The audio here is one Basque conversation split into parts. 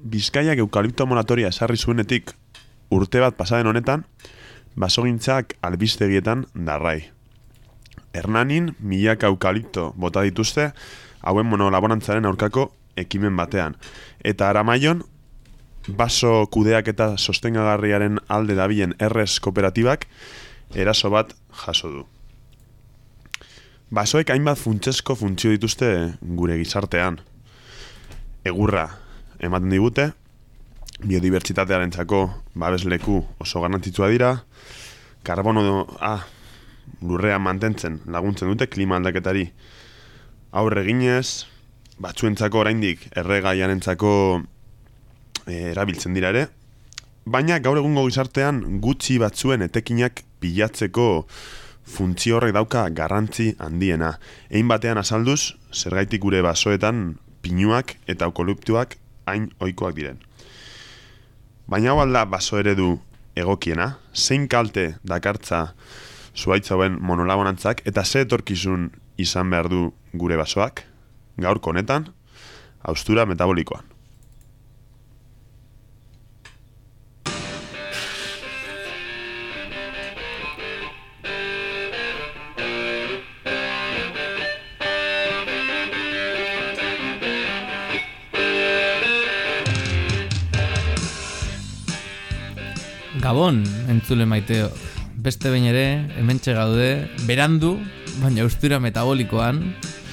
Bizkaiak eukalipto moratoria esarri zuenetik urte bat pasaden honetan, basogintzak albistegietan darrai. Hernanin, milaka eukalipto bota dituzte, hauen monolaborantzaren aurkako ekimen batean. Eta aramaion, baso kudeak eta sostengagarriaren alde dabilen errez kooperatibak, eraso bat jaso du. Basoek hainbat funtsesko funtzio dituzte gure gizartean. Egurra ematen digute, biodibertsitatearen txako babesleku oso garrantzitsua dira, karbono ah, lurrean mantentzen laguntzen dute klima aldaketari. Aurre ginez, batzuentzako oraindik erregaiarentzako e, erabiltzen dira ere, baina gaur egungo gizartean gutxi batzuen etekinak pilatzeko funtzio horrek dauka garrantzi handiena. Egin batean azalduz, zergaitik gure basoetan pinuak eta eukoliptuak hain ohikoak diren. Baina hau alda baso eredu egokiena, zein kalte dakartza zuaitzauen monolabonantzak eta ze etorkizun izan behar du gure basoak, gaur konetan, austura metabolikoan. Gabon, entzule maiteo. Beste behin ere, hementxe gaude, berandu, baina ustura metabolikoan.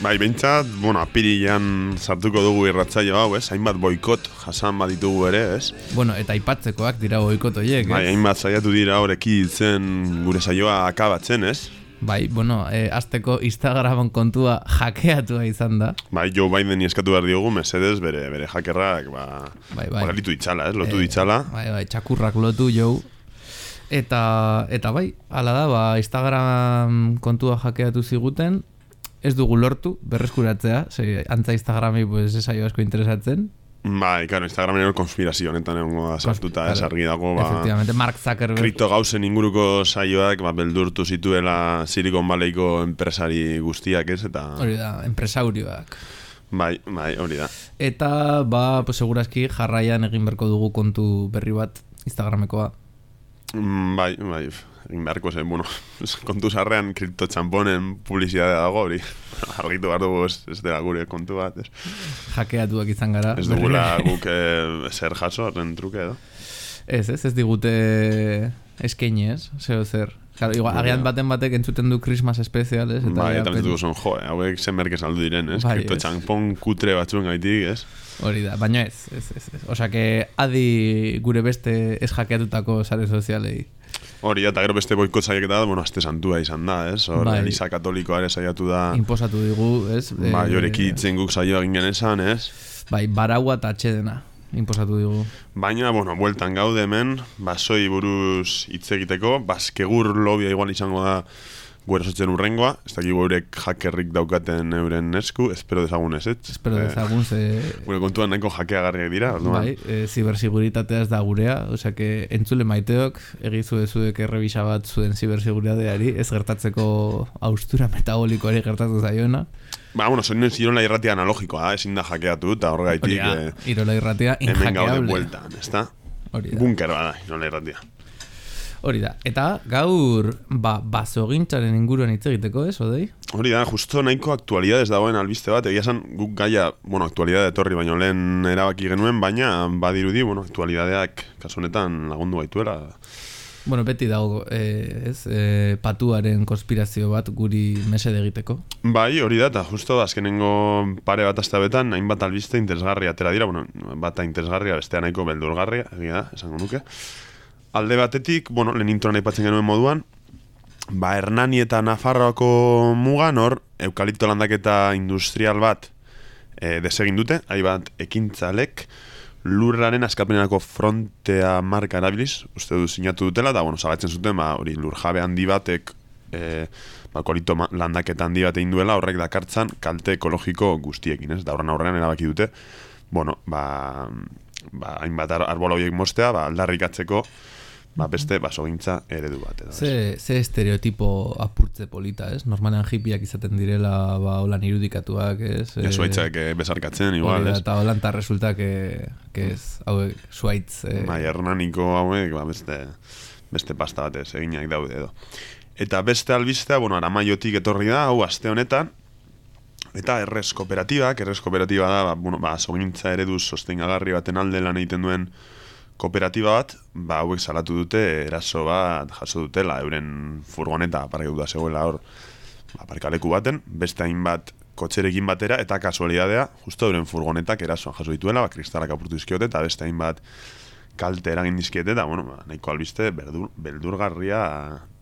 Bai, behintzat, bueno, apirilean sartuko dugu irratzaio hau, ez? Hainbat boikot jasan bat ditugu ere, ez? Bueno, eta aipatzekoak dira boikot horiek, Bai, hainbat saiatu dira horreki zen gure saioa akabatzen, ez? Bai, bueno, e, azteko Instagramon kontua hackeatua izan da. Bai, Joe Biden eskatu behar diogu, mesedez, bere, bere hackerrak, ba, bai, bai. Horrelitu itxala, ez? Lotu Eh, ditxala. Bai, bai, txakurrak lotu jau. Eta, eta bai, ala da, ba, Instagram kontua hackeatu ziguten, ez dugu lortu, berreskuratzea, ze, antza Instagrami pues, ez zaio asko interesatzen. Bai, claro, Instagramen ero konspirazio honetan egongo da sartuta, ez Claro, argi dago, ba, Efectivamente, Mark Zuckerberg. kripto gauzen inguruko saioak, ba, beldurtu zituela Silicon Valleyko enpresari guztiak, ez? Eta, Hori da, enpresaurioak. bai, bai, hori da. Eta, ba, pues, segurazki jarraian egin berko dugu kontu berri bat Instagramekoa. Mm, bai, bai, egin beharko zen, bueno, kontu sarrean kripto txamponen publizidadea dago, hori, argitu behar dugu ez, ez dela gure kontu bat, ez? Hackeatuak izan gara. Ez dugula guk eh, zer jaso, horren truke edo. Ez, ez, ez digute eskaini ez, zeo zer. Claro, igual, Hori agian baten batek entzuten du Christmas especial, ez? Bai, ja eta pentsatuko zen, jo, eh, hauek zen merke saldu diren, ez? Bai, kripto txampon kutre batzuen gaitik, ez? Hori da, baina ez, ez, ez, ez. Osa que adi gure beste ez hackeatutako sare sozialei. Hori eta gero beste boikot saiaketa bueno, aste santua izan da, ez? Hor, Bai. Elisa Katolikoa ere saiatu da, Inposatu digu, ez? bai, Eh, horeki itzen guk saio egin genezan, ez? Bai, baraua eta atxedena. Inposatu digu. Baina, bueno, bueltan gaude hemen, basoi buruz hitz egiteko, baskegur lobia igual izango da gure sotzen urrengoa, ez dakik eurek hackerrik daukaten euren esku, espero dezagun ez, ez? Espero Eh, dezagun, ze... Gure kontuan nahiko jakeagarriak dira, orduan. Bai, e, zibersiguritatea ez da gurea, osea que entzule maiteok egizu dezuek errebisa bat zuen zibersiguritateari, ez gertatzeko austura metabolikoari gertatu zaiona. Ba, bueno, soinen zirola irratia analogikoa, ezin da jakeatu, eta Hori horregaitik da, eh, irola irratia hemen gaude bueltan, ezta? Hori da. Bunker bada, irola irratia. Hori da. Eta gaur, ba, basogintzaren inguruan hitz egiteko, ez, odei? Hori da, justo nahiko aktualidades dagoen albiste bat, egia esan guk gaia, bueno, aktualidade etorri baino lehen erabaki genuen, baina badirudi, bueno, aktualidadeak kasu honetan lagundu gaituela. Bueno, beti dago, eh, ez, eh, patuaren konspirazio bat guri mesede egiteko. Bai, hori da, eta justo azkenengo pare bat astabetan, hainbat albiste interesgarria atera dira, bueno, bata interesgarria, bestea nahiko beldurgarria, egia da, esango nuke. Alde batetik, bueno, lehen introan aipatzen genuen moduan, ba, Hernani eta Nafarroako mugan hor, eukalipto landaketa industrial bat e, desegin dute, hai bat ekintzalek, lurraren askapenenako frontea marka erabiliz, uste du sinatu dutela, da, bueno, zabatzen zuten, ba, hori lurjabe handi batek, e, ba, kolito landaketa handi bat egin duela, horrek dakartzan kalte ekologiko guztiekin, ez? Da, horren aurrean erabaki dute, bueno, ba, ba hainbat ar horiek mostea, ba, aldarrikatzeko, ba, beste basogintza eredu bat edo. Ze, ze estereotipo apurtze polita, ez? Normalean hipiak izaten direla, ba, holan irudikatuak, ez? Ja, zuaitzak eh, bezarkatzen, hori igual, ez? Eta holan ta resulta que, que ez, hauek, zuaitz... Eh, Bai, hernaniko hauek, ba, beste, beste pasta batez eginak daude edo. Eta beste albistea, bueno, aramaiotik etorri da, hau aste honetan, eta errez kooperatibak, errez kooperatiba da, ba, bueno, ba, sogintza eredu sostengagarri baten alde lan egiten duen kooperatiba bat, ba, hauek salatu dute eraso bat jaso dutela, euren furgoneta aparkatuta zegoela hor, ba, aparkaleku baten, beste hainbat kotxerekin batera, eta kasualidadea, justo euren furgonetak erasoan jaso dituela, ba, kristalak apurtu dizkiote, eta beste hainbat kalte eragin dizkiete, eta, bueno, ba, nahiko albiste, berdur, beldurgarria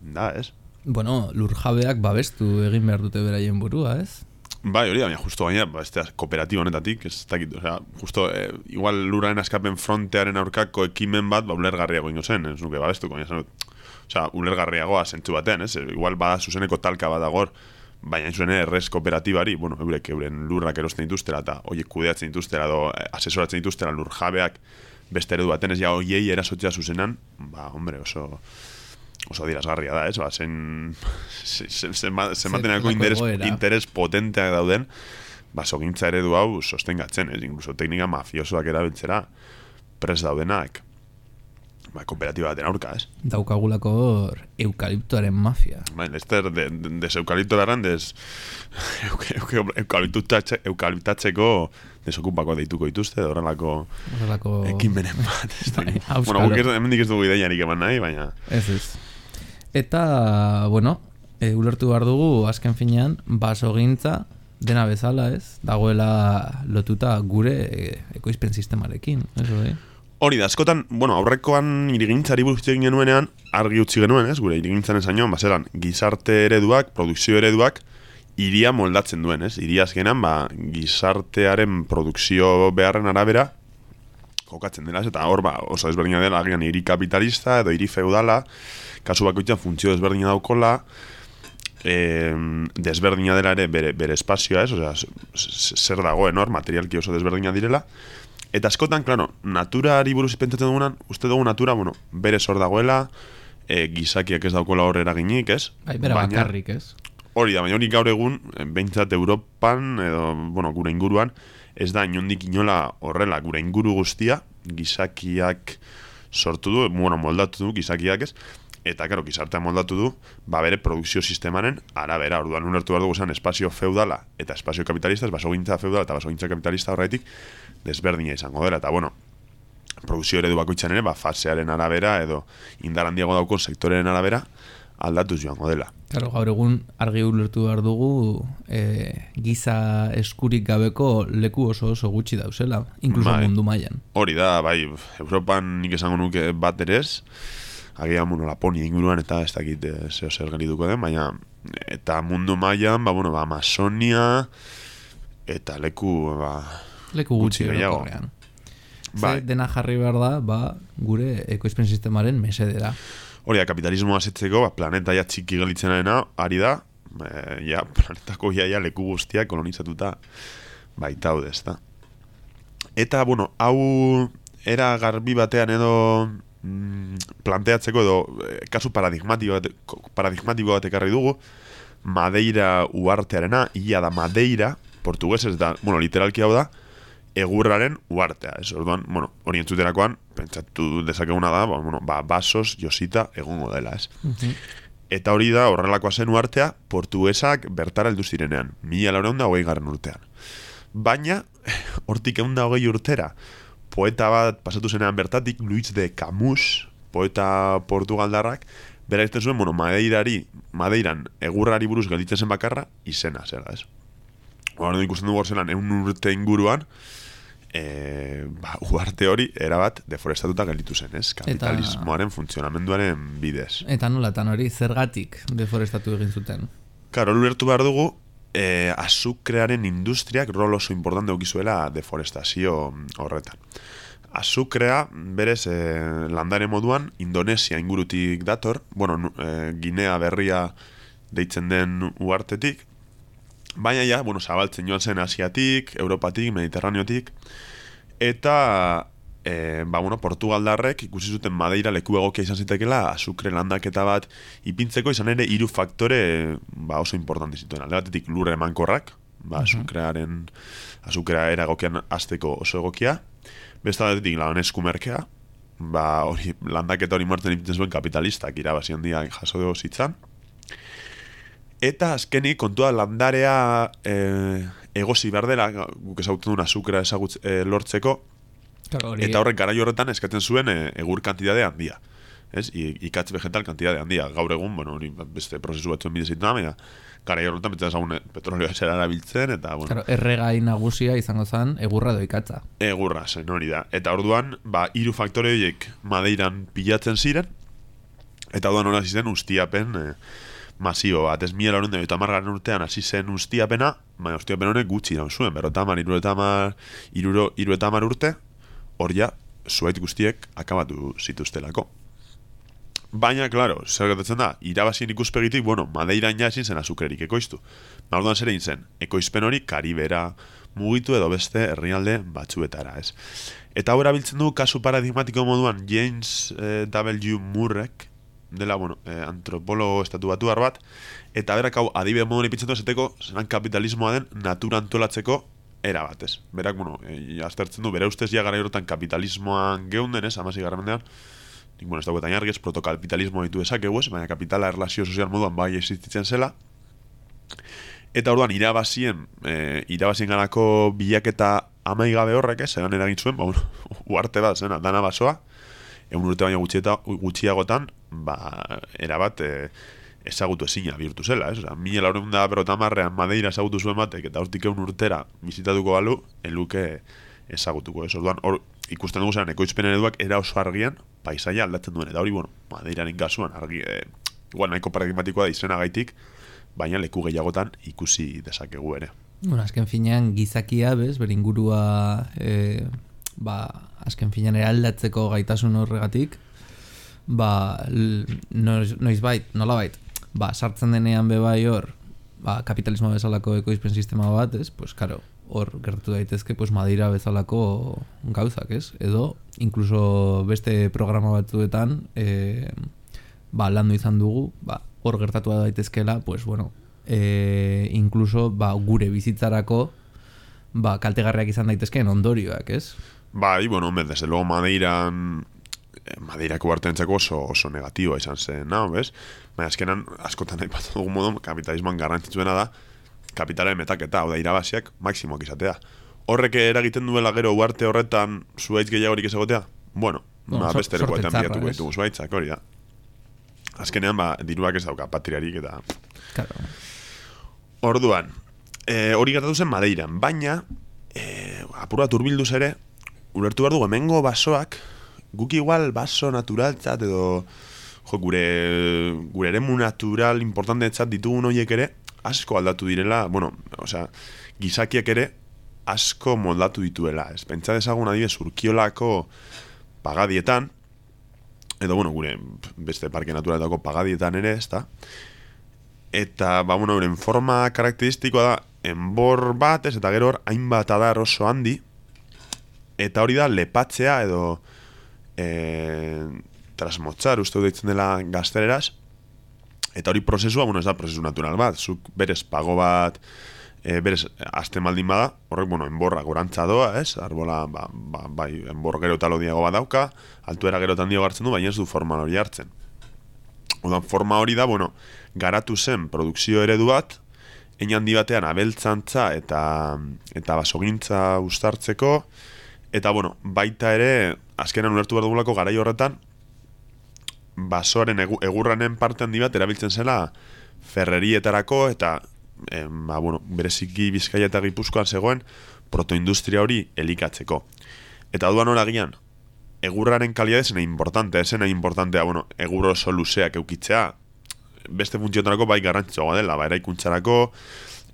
da, ez? Bueno, lurjabeak babestu egin behar dute beraien burua, ez? Bai, hori da, baina justo gaina, ba, este kooperatiba honetatik, ez dakit, osea, justo, eh, igual luraren askapen frontearen aurkako ekimen bat, ba, ulergarriago ingo zen, ez nuke, babestu, baina zen, osea, ulergarriagoa zentzu batean, ez, igual bada zuzeneko talka bat agor, baina zuen errez kooperatibari, bueno, eurek euren lurrak erosten dituztela, eta oiek kudeatzen dituztela, edo eh, asesoratzen dituztela lur jabeak beste eredu baten, ez ja, oiei erasotzea zuzenan, ba, hombre, oso oso dirazgarria da, ez? Ba, zen, zen, zen, zen, interes, interes potenteak dauden, ba, sogintza eredu hau sostengatzen, ez? Incluso teknika mafiosoak erabiltzera pres daudenak, ba, kooperatiba baten aurka, ez? Daukagulako eukaliptoaren mafia. Bai, Lester, de, de, des eukalipto darran, des eukaliptatze, eukaliptatzeko desokupako deituko dituzte, horrelako Horrelako... ekimenen bat. Ez Bai, dakit. auskalo. bueno, guk hemendik ez dugu ideiarik eman nahi, baina... Ez ez. Eta, bueno, e, ulertu behar dugu, azken finean, basogintza, dena bezala, ez? Dagoela lotuta gure e, ekoizpen sistemarekin, ez hori? Hori da, askotan, bueno, aurrekoan irigintzari buruz hitz egin genuenean, argi utzi genuen, ez, gure irigintzan esainoan, bazeran, gizarte ereduak, produkzio ereduak, iria moldatzen duen, ez? Iria azkenan, ba, gizartearen produkzio beharren arabera, jokatzen dela, eta hor, ba, oso desberdina dela, agian hiri kapitalista edo hiri feudala, kasu bakoitzan funtzio desberdina daukola, eh, desberdina dela ere bere, bere espazioa, ez? Osea, zer dagoen hor, materialki oso desberdina direla, Eta askotan, claro, naturari buruz pentsatzen dugunan, uste dugu natura, bueno, bere zor dagoela, e, gizakiak ez daukola hor eraginik, ez? Bai, bera Baina- bakarrik, ez? Hori da, baina hori gaur egun, eh, behintzat Europan, edo, bueno, gure inguruan, ez da inondik inola horrela, gure inguru guztia, gizakiak sortu du, bueno, moldatu du, gizakiak ez, eta, karo, gizartea moldatu du, ba bere produkzio sistemaren arabera, orduan ulertu behar dugu zen espazio feudala eta espazio kapitalista, ez basogintza feudala eta basogintza kapitalista horretik, desberdina izango dela, eta, bueno, produkzio eredu bakoitzan ere, ba, fasearen arabera, edo indar handiago daukon sektoreren arabera, aldatuz joango dela. Claro, gaur egun argi ulertu behar dugu e, giza eskurik gabeko leku oso oso gutxi dauzela, inkluso Bai. mundu mailan. Hori da, bai, Europan nik esango nuke bat ere ez, agian, bueno, Laponia inguruan eta ez dakit eh, zeo zer gelituko den, baina eta mundu mailan, ba, bueno, ba, Amazonia eta leku, ba, Leku gutxi Gutxi. Bai. Dena jarri behar da, ba, gure ekoizpen sistemaren mesedera. Hori da, kapitalismoa asetzeko, ba, planeta ja txiki gelitzen arena, ari da, e, ja, planetako ja leku guztiak kolonizatuta baitaude, ez da. Eta, bueno, hau era garbi batean edo mm, planteatzeko edo eh, kasu paradigmatiko bat, paradigmatiko bat ekarri dugu, Madeira uartearena, ia da Madeira, portuguesez da, bueno, literalki hau da, egurraren uartea. Ez, orduan, bueno, hori entzuterakoan, pentsatu dezakeguna da, ba, bueno, ba, basos, josita, egongo dela, ez. Eta hori da, horrelakoa zen uartea, portugesak bertara heldu zirenean, mila laureun da hogei garren urtean. Baina, hortik egun da hogei urtera, poeta bat pasatu zenean bertatik, Luis de Camus, poeta portugaldarrak, bera izten zuen, bueno, Madeirari, Madeiran, egurrari buruz gelditzen zen bakarra, izena, zer da, ez? Hora ikusten dugu hor zelan, egun urte inguruan, e, ba, uarte hori, erabat, deforestatuta gelditu zen, ez? Kapitalismoaren funtzionamenduaren bidez. Eta nolatan hori zergatik deforestatu egin zuten. Karo, ulertu behar dugu, e, azukrearen industriak rol oso importante eukizuela deforestazio horretan. Azukrea, berez, e, landare moduan, Indonesia ingurutik dator, bueno, e, Ginea berria deitzen den uartetik, baina ja, bueno, zabaltzen joan zen Asiatik, Europatik, Mediterraneotik, eta e, ba, bueno, Portugaldarrek ikusi zuten Madeira leku egokia izan zitekela azukre landaketa bat ipintzeko izan ere hiru faktore ba, oso importante zituen. Alde batetik lurre emankorrak, ba, azukrearen azukrea era egokian azteko oso egokia. Beste batetik lan eskumerkea, ba, hori, landaketa hori martzen ipintzen zuen kapitalistak irabazi handia jaso dugu zitzan. Eta azkenik kontua landarea e, egosi behar dela, guk ezagutzen duen azukera ezagutz, e, lortzeko, Claro, Eta horrek garai horretan eskatzen zuen e, egur kantidade handia. Ez? I, ikatz vegetal kantidade handia. Gaur egun, bueno, hori beste prozesu batzuen bidez zitzen baina garai horretan betzen ezagun e, petrolioa esera erabiltzen, eta, bueno, claro, erregai nagusia izango zen egurra doikatza. egurra zen hori da. Eta orduan, ba, hiru faktore horiek Madeiran pilatzen ziren, eta orduan hori zen ustiapen e, masibo bat. Ez mila lauren eta margarren urtean hasi zen ustiapena, baina ustiapen honek gutxi nahi zuen, berrotamar, iruretamar, iruro, iruretamar urte, hor ja, zuait guztiek akabatu zituztelako. Baina, klaro, zer gertatzen da, irabazien ikuspegitik, bueno, Madeiran ja ezin zen azukrerik ekoiztu. Orduan zer egin zen, ekoizpen hori karibera mugitu edo beste herrialde batzuetara, ez. Eta hau erabiltzen du kasu paradigmatiko moduan James eh, W. Murrek, dela, bueno, eh, antropologo estatu batu bat, eta berak hau adibide moduan ipintzen du ezeteko, zelan kapitalismoa den natura antolatzeko era bat, ez. Berak, bueno, e, aztertzen du, bere ustez ja gara horretan kapitalismoan geunden, ez, amasi garra mendean, nik, bueno, ez dagoetan jargez, protokapitalismo ditu esakegu, ez, baina kapitala erlazio sozial moduan bai existitzen zela, eta orduan irabazien, e, irabazien ganako bilaketa amaigabe horrek, ez, eragin zuen, ba, uarte bat, zena, dana basoa, egun urte baina gutxieta, gutxiagotan, ba, erabat, e, ezagutu ezina bihurtu zela, ez? Osa, mila laureun da berotamarrean Madeira ezagutu zuen batek, eta hortik egun urtera bizitatuko balu, eluke ezagutuko, ez? Orduan, hor, ikusten dugu zelan, ekoizpen ereduak era oso argian, paisaia aldatzen duen, eta hori, bueno, Madeiraren kasuan, argi, e, igual nahiko paradigmatikoa da izena baina leku gehiagotan ikusi dezakegu ere. Bueno, azken finean gizakia, bez, bere ingurua e, ba, azken finean eraldatzeko gaitasun horregatik, ba, noiz, bait, nola bait, ba, sartzen denean be bai hor, ba, kapitalismo bezalako ekoizpen sistema bat, ez, pues, karo, hor gertatu daitezke, pues, Madeira bezalako gauzak, ez, edo, incluso beste programa batzuetan, e, ba, landu izan dugu, ba, hor gertatu daitezkela, pues, bueno, e, incluso, ba, gure bizitzarako, ba, kaltegarriak izan daitezkeen ondorioak, ez? Bai, bueno, desde luego Madeiran Madeirako bartentzako oso, oso negatiboa izan zen, no, bez? Baina azkenan, askotan bat dugun modu, kapitalismoan garrantzitsuena da, kapitalaren metaketa, hau da, irabaziak maksimoak izatea. Horrek eragiten duela gero uarte horretan zuaitz gehiagorik ez egotea? Bueno, Bueno, ba, sor- beste txarra, bilatuko ditugu zuaitzak, hori da. Azkenean, ba, diruak ez dauka patriarik eta Claro. Orduan, e, hori gertatu zen Madeiran, baina e, apur bat urbilduz ere, ulertu behar dugu hemengo basoak, guk igual baso naturaltzat edo jo, gure, gure eremu natural importanteetzat ditugun horiek ere, asko aldatu direla, bueno, osea, gizakiak ere asko moldatu dituela. Ez pentsa dezagun adibidez urkiolako pagadietan, edo bueno, gure beste parke naturaletako pagadietan ere, ez da? Eta, ba, bueno, euren forma karakteristikoa da, enbor bat, ez, eta gero hor, hainbat adar oso handi, eta hori da, lepatzea edo e, trasmotzar, uste deitzen dela gaztereraz, eta hori prozesua, bueno, ez da prozesu natural bat, zuk berez pago bat, e, berez, azten baldin bada, horrek, bueno, enborra gorantza doa, ez, arbola, ba, ba, bai, enbor gero eta lodiago bat dauka, altuera gero eta handiago hartzen du, baina ez du forma hori hartzen. Odan, forma hori da, bueno, garatu zen produkzio eredu bat, hein handi batean abeltzantza eta eta basogintza uztartzeko, eta, bueno, baita ere, azkenan ulertu behar dugulako garai horretan, basoaren egu, egurranen parte handi bat erabiltzen zela ferrerietarako eta em, ba, bueno, bereziki bizkaia eta gipuzkoan zegoen protoindustria hori elikatzeko. Eta duan horagian, egurraren kalidade zena importante, zena importantea, bueno, egur oso luzeak eukitzea, beste funtzioetarako bai garrantzitsuagoa dela, ba, eraikuntzarako,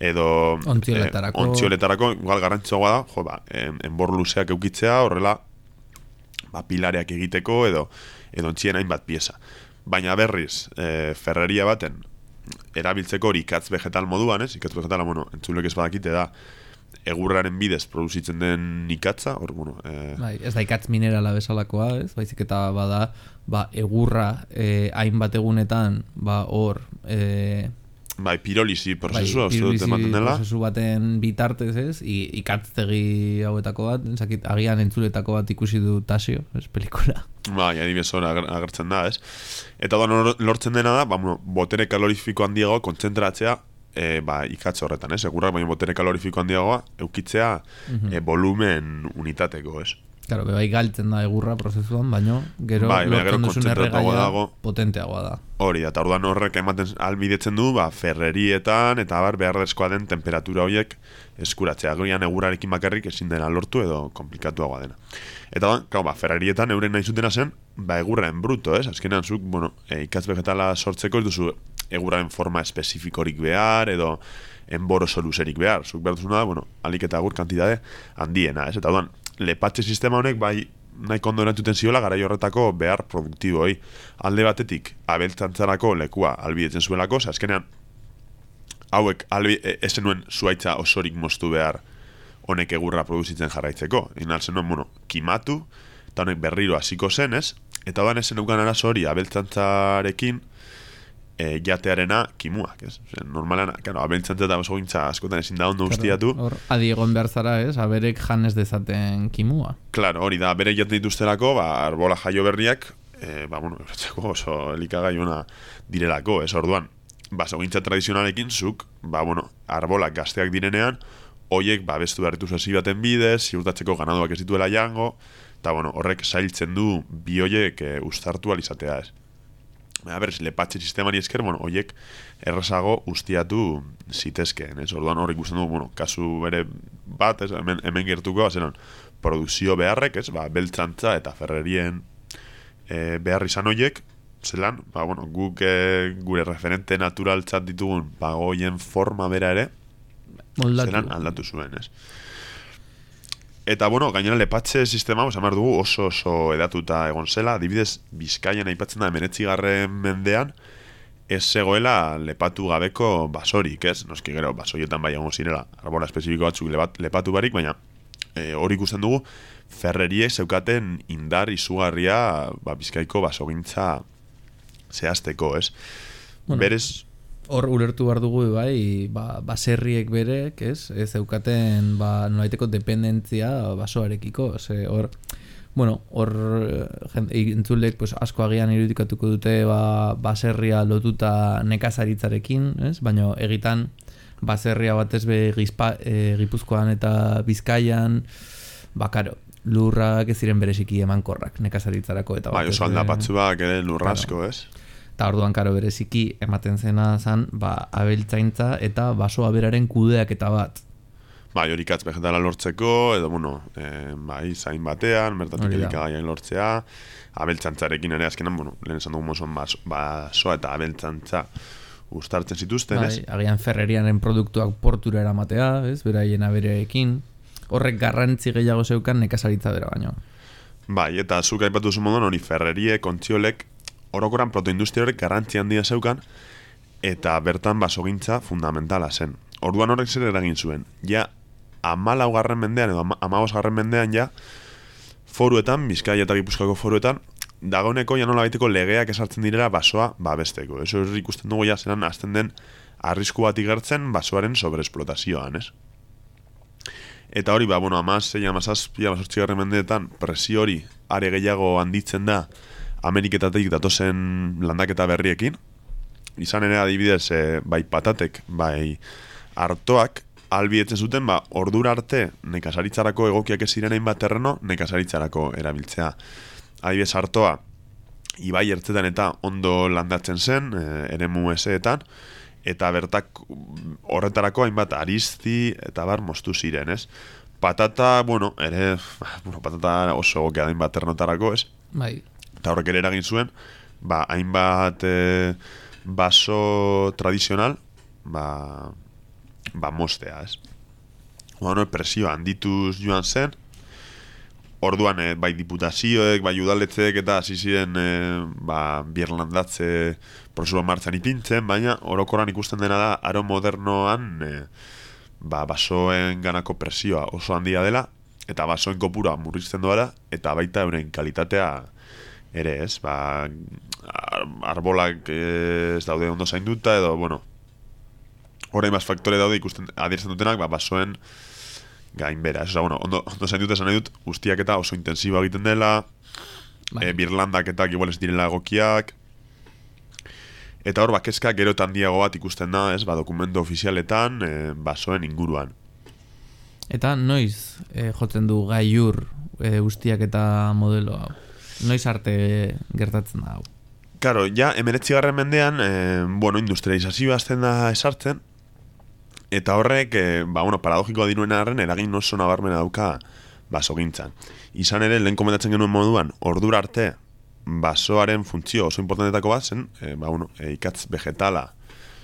edo Ontzioletarako. eh, ontzioletarako igual garrantzitsuagoa da, jo, ba, en, enbor luzeak eukitzea, horrela, ba, pilareak egiteko, edo, edo ontzien hainbat pieza. Baina berriz, e, ferreria baten, erabiltzeko hori ikatz vegetal moduan, ez? Ikatz vegetal, bueno, entzulek ez badakite da, egurraren bidez produzitzen den ikatza, hor, bueno, e, Bai, ez da ikatz minerala bezalakoa, ez? Baizik eta bada, ba, egurra eh, hainbat egunetan, ba, hor, eh, bai, pirolisi bai, prozesua, pirulisi ematen dela. prozesu baten bitartez, ez? I, ikatztegi hauetako bat, zakit, agian entzuletako bat ikusi du Tasio, ez, pelikula. Bai, adibidez hor ager- agertzen da, ez? Eta da lortzen dena da, ba, bueno, botere kalorifiko handiago kontzentratzea e, ba, ikatz horretan, ez? Egurrak baina botere kalorifiko handiagoa eukitzea Mhm. e, volumen unitateko, ez? Claro, bai galtzen da egurra prozesuan, baino gero Bai, lortzen duzun erregaia dago. potenteagoa da. Hori, da, eta orduan horrek ematen albidetzen du, ba, ferrerietan eta bar beharrezkoa den temperatura horiek eskuratzea. Goian egurarekin bakarrik ezin dena lortu edo komplikatuagoa dena. Eta da, kau, ba, ferrerietan euren nahi zutena zen, ba, egurren bruto, ez? Azkenean zuk, bueno, e, ikatz vegetala sortzeko ez duzu egurraren forma espezifikorik behar edo enboro soluserik behar. Zuk behar duzuna da, bueno, alik eta egur kantidade handiena, ez? Eta orduan, lepatxe sistema honek bai nahiko ondo erantzuten ziola garai horretako behar produktiboi. Alde batetik, abeltzantzarako lekua albidetzen zuelako, azkenean, hauek albi, e, ez zenuen zuaitza osorik moztu behar honek egurra produzitzen jarraitzeko. Inal zenuen, bueno, kimatu, eta honek berriro hasiko zen, ez? Eta odan esen eukan arazo hori abeltzantzarekin e, jatearena kimuak, ez? Ose, normalan, claro, abeltzantza eta oso gintza askotan ezin da ondo ustiatu. Hor, adi egon behar zara, ez? Aberek janez dezaten kimua. Claro, hori da, bere jaten dituztelako, ba, arbola jaio berriak, e, ba, bueno, oso elikagai ona direlako, ez orduan. Ba, zogintza tradizionalekin zuk, ba, bueno, arbolak gazteak direnean, hoiek babestu behar dituz baten bidez, ziurtatzeko ganaduak ez dituela jango, eta, bueno, horrek zailtzen du bi hoiek e, ustartu alizatea, ez. Baina, berez, lepatxe sistemari esker, bueno, hoiek errazago ustiatu zitezkeen, ez? Orduan hor ikusten du, bueno, kasu bere bat, ez? Hemen, hemen gertuko, zelan, produkzio beharrek, ez? Ba, beltzantza eta ferrerien e, behar izan hoiek, zelan, ba, bueno, guk e, gure referente naturaltzat ditugun, ba, hoien forma bera ere, Moldatu. zelan aldatu zuen, ez? Eta, bueno, gainera lepatxe sistema, osa mar dugu oso oso edatuta egon zela, adibidez, Bizkaian aipatzen da emenetzigarren mendean, ez zegoela lepatu gabeko basorik, ez? Noski gero, basoietan bai egon zirela, arbola espezifiko batzuk lepat, lepatu barik, baina e, hori ikusten dugu, ferreriek zeukaten indar izugarria ba, Bizkaiko basogintza zehazteko, ez? Bueno, Berez, Hor ulertu behar dugu bai, ba, baserriek berek, ez? Ez zeukaten ba, nolaiteko dependentzia basoarekiko, ze hor bueno, hor eh, entzulek pues, asko agian irudikatuko dute ba, baserria lotuta nekazaritzarekin, ez? Baina egitan baserria batez be gizpa, e, Gipuzkoan eta Bizkaian, ba, karo, lurrak ez ziren bereziki emankorrak nekazaritzarako eta bai, oso aldapatzuak ere lurrasko, ez? Eta orduan karo bereziki ematen zena zan, ba, abeltzaintza eta basoa beraren kudeak eta bat. Bai, hori katz vegetala lortzeko, edo, bueno, e, bai, zain batean, bertatik elikagaian lortzea, abeltzantzarekin ere azkenan, bueno, lehen esan dugu mozon bas, basoa eta abeltzantza ustartzen zituzten, Bai, ez? agian ferrerianen produktuak portura eramatea, ez, beraien abereekin. Horrek garrantzi gehiago zeukan nekazaritza bera baino. Bai, eta zuk aipatu duzu moduan hori ferrerie, kontziolek, orokoran protoindustria horrek garrantzi handia zeukan, eta bertan basogintza fundamentala zen. Orduan horrek zer eragin zuen. Ja, amalau garren mendean, edo ama, amabos garren mendean ja, foruetan, Bizkaia eta Gipuzkoako foruetan, dagoeneko ja nola baiteko legeak esartzen direla basoa babesteko. Eso hori ikusten dugu ja zelan azten den arrisku bat igertzen basoaren sobreesplotazioan, ez? Eta hori, ba, bueno, amasei, amazazpi, amazortzigarren mendeetan, presio hori are gehiago handitzen da Ameriketatik datozen landaketa berriekin. Izan ere adibidez, e, bai patatek, bai artoak, albietzen zuten, ba, ordura arte nekazaritzarako egokiak ez ziren hainbat terreno, nekazaritzarako erabiltzea. Adibidez, artoa, ibai ertzetan eta ondo landatzen zen, e, eremu eseetan, eta bertak horretarako hainbat arizti eta bar moztu ziren, ez? Patata, bueno, ere, bueno, patata oso egokia da hainbat ternotarako, ez? Bai, Eta horrek ere eragin zuen, ba, hainbat e, baso tradizional, ba, ba mostea, ez? Bueno, presio handituz joan zen, orduan, e, bai diputazioek, bai udaletzeek eta hasi ziren e, ba, bierlandatze prozua martxan ipintzen, baina orokoran ikusten dena da aro modernoan e, ba, basoen ganako presioa oso handia dela, eta basoen kopura murrizten doara, eta baita euren kalitatea ere ez, ba, ar- arbolak eh, ez daude ondo zainduta, edo, bueno, horrein bas faktore daude ikusten adierzten dutenak, ba, basoen gainbera. Ez, Osa, bueno, ondo, ondo zainduta esan nahi dut, guztiak eta oso intensiboa egiten dela, Bai. e, birlandaketak igual ez direla egokiak, eta hor, ba, kezka gero eta handiago bat ikusten da, ez, ba, dokumentu ofizialetan, e, basoen inguruan. Eta noiz eh, jotzen du gaiur eh, ustiak eta modelo hau? Noiz arte gertatzen da hau? Karo, ja, emeretzigarren mendean, e, bueno, industrializazioa azten da esartzen, eta horrek, e, ba, bueno, paradogikoa diruen arren, eragin oso nabarmena dauka basogintzan. Izan ere, lehen komentatzen genuen moduan, ordura arte, basoaren funtzio oso importantetako bat zen, e, ba, bueno, e, ikatz vegetala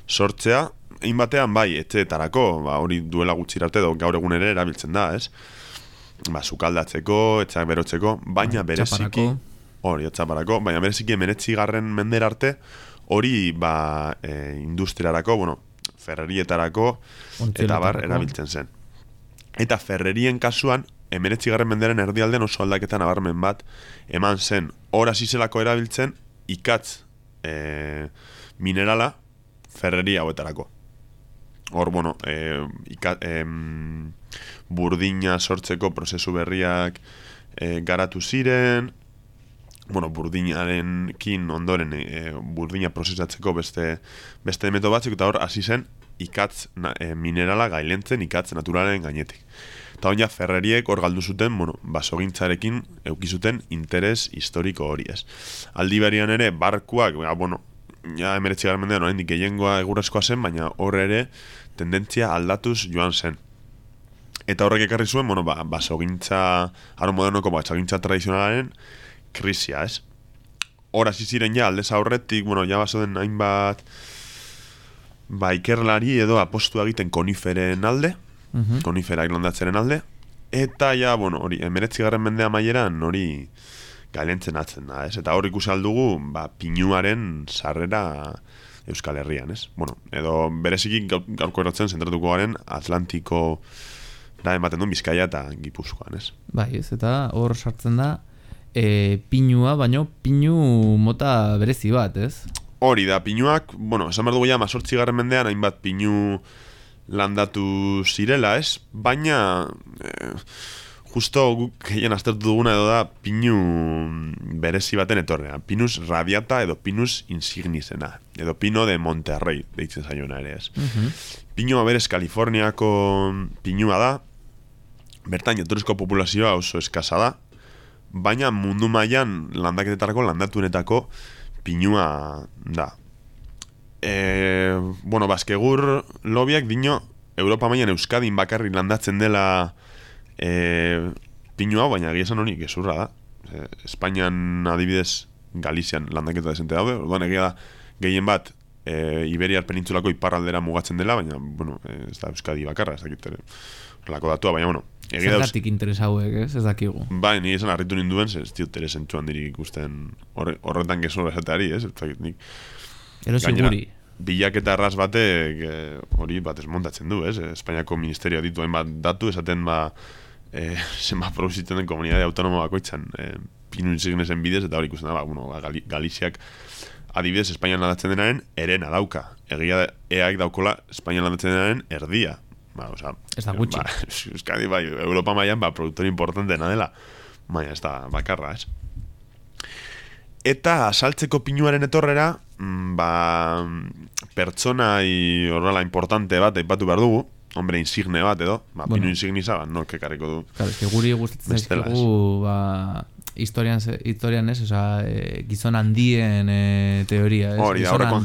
sortzea, egin batean, bai, etxeetarako, ba, hori duela gutxi arte gaur egun ere erabiltzen da, ez? Ba, sukaldatzeko, etxeak berotzeko, baina bereziki... Txaparako. Hori, otxaparako, baina bereziki emeretzi garren mender arte, hori ba, e, industriarako, bueno, ferrerietarako, eta bar, erabiltzen zen. Eta ferrerien kasuan, emeretzi garren menderen erdialden oso aldaketan nabarmen bat, eman zen, hor hasi zelako erabiltzen, ikatz e, minerala ferreria hauetarako. Hor, bueno, e, ika, em, burdina sortzeko prozesu berriak e, garatu ziren, bueno, burdinarekin ondoren e, burdina prozesatzeko beste beste meto batzuk eta hor hasi zen ikatz na, e, minerala gailentzen ikatz naturalen gainetik. Eta oina ferreriek hor galdu zuten, bueno, basogintzarekin eukizuten interes historiko hori ez. Aldi berian ere, barkuak, ja, bueno, ja emeretzi garen mendean oraindik gehiengoa egurrezkoa zen, baina hor ere tendentzia aldatuz joan zen. Eta horrek ekarri zuen, bueno, ba, basogintza, aro modernoko basogintza tradizionalaren krisia, ez? Hor hasi ziren ja, aldez aurretik, bueno, ja baso den hainbat ba, ikerlari edo apostu egiten koniferen alde, Mhm. koniferak landatzeren alde, eta ja, bueno, hori, emeretzi garren mendea maieran, hori gailentzen atzen da, ez? Eta hor ikusi aldugu, ba, pinuaren sarrera Euskal Herrian, ez? Bueno, edo bereziki gau- gaurko erotzen zentratuko garen Atlantiko da ematen duen Bizkaia eta Gipuzkoan, ez? Bai, ez, eta hor sartzen da e, pinua, baino pinu mota berezi bat, ez? Hori da, pinuak, bueno, esan behar dugu ja, mazortzi garren mendean, hainbat pinu landatu zirela, ez? Baina, eh, justo guk gehien aztertu duguna edo da pinu berezi baten etorrea. Pinus radiata edo pinus insignisena. Edo pino de Monterrey, deitzen zaiona ere, ez? Mhm. Pinua berez Kaliforniako pinua da, bertan jatorrizko populazioa oso eskasa da, baina mundu mailan landaketetarako landatunetako pinua da. E, bueno, baskegur lobiak dino Europa mailan Euskadin bakarrik landatzen dela e, pinua, baina egia esan hori gezurra da. E, Espainian adibidez Galizian landaketa desente daude, orduan egia da gehien bat e, Iberiar penintzulako iparraldera mugatzen dela, baina, bueno, ez da Euskadi bakarra, ez dakit ere, horrelako datua, baina, bueno, egia da, Zergatik interes hauek, ez? Ez dakigu. Bai, ni esan harritu ninduen, ez diot ere zentzuan dirik ikusten horre, horretan gezurra esateari, ez? Ez dakit nik Erosi Gainera, guri. bilaketa erraz batek eh, hori bat esmontatzen du, ez? Espainiako ministerioa ditu hainbat datu, esaten ba eh, zenbat produzitzen den komunidade autonomo bakoitzan eh, pinu insignesen bidez, eta hori ikusten da, ba, bueno, Gali, Galiziak adibidez Espainian landatzen denaren erena dauka. Egia da, eak daukola Espainian landatzen denaren erdia. Ba, oza, Ez da gutxi. Ba, Euskadi, bai, Europa mailan ba, produktor importantena dela. Baina ez da bakarra, ez? Eta saltzeko pinuaren etorrera, mm, ba, pertsonai horrela importante bat aipatu behar dugu, hombre insigne bat edo, ba, Bueno. pinu insignisa, ba, nork ekarriko du. Claro, es que guri gustatzen zaizkigu, ba, historian, historian ez, oza, e, gizon handien e, teoria, ez? Hori da, horreko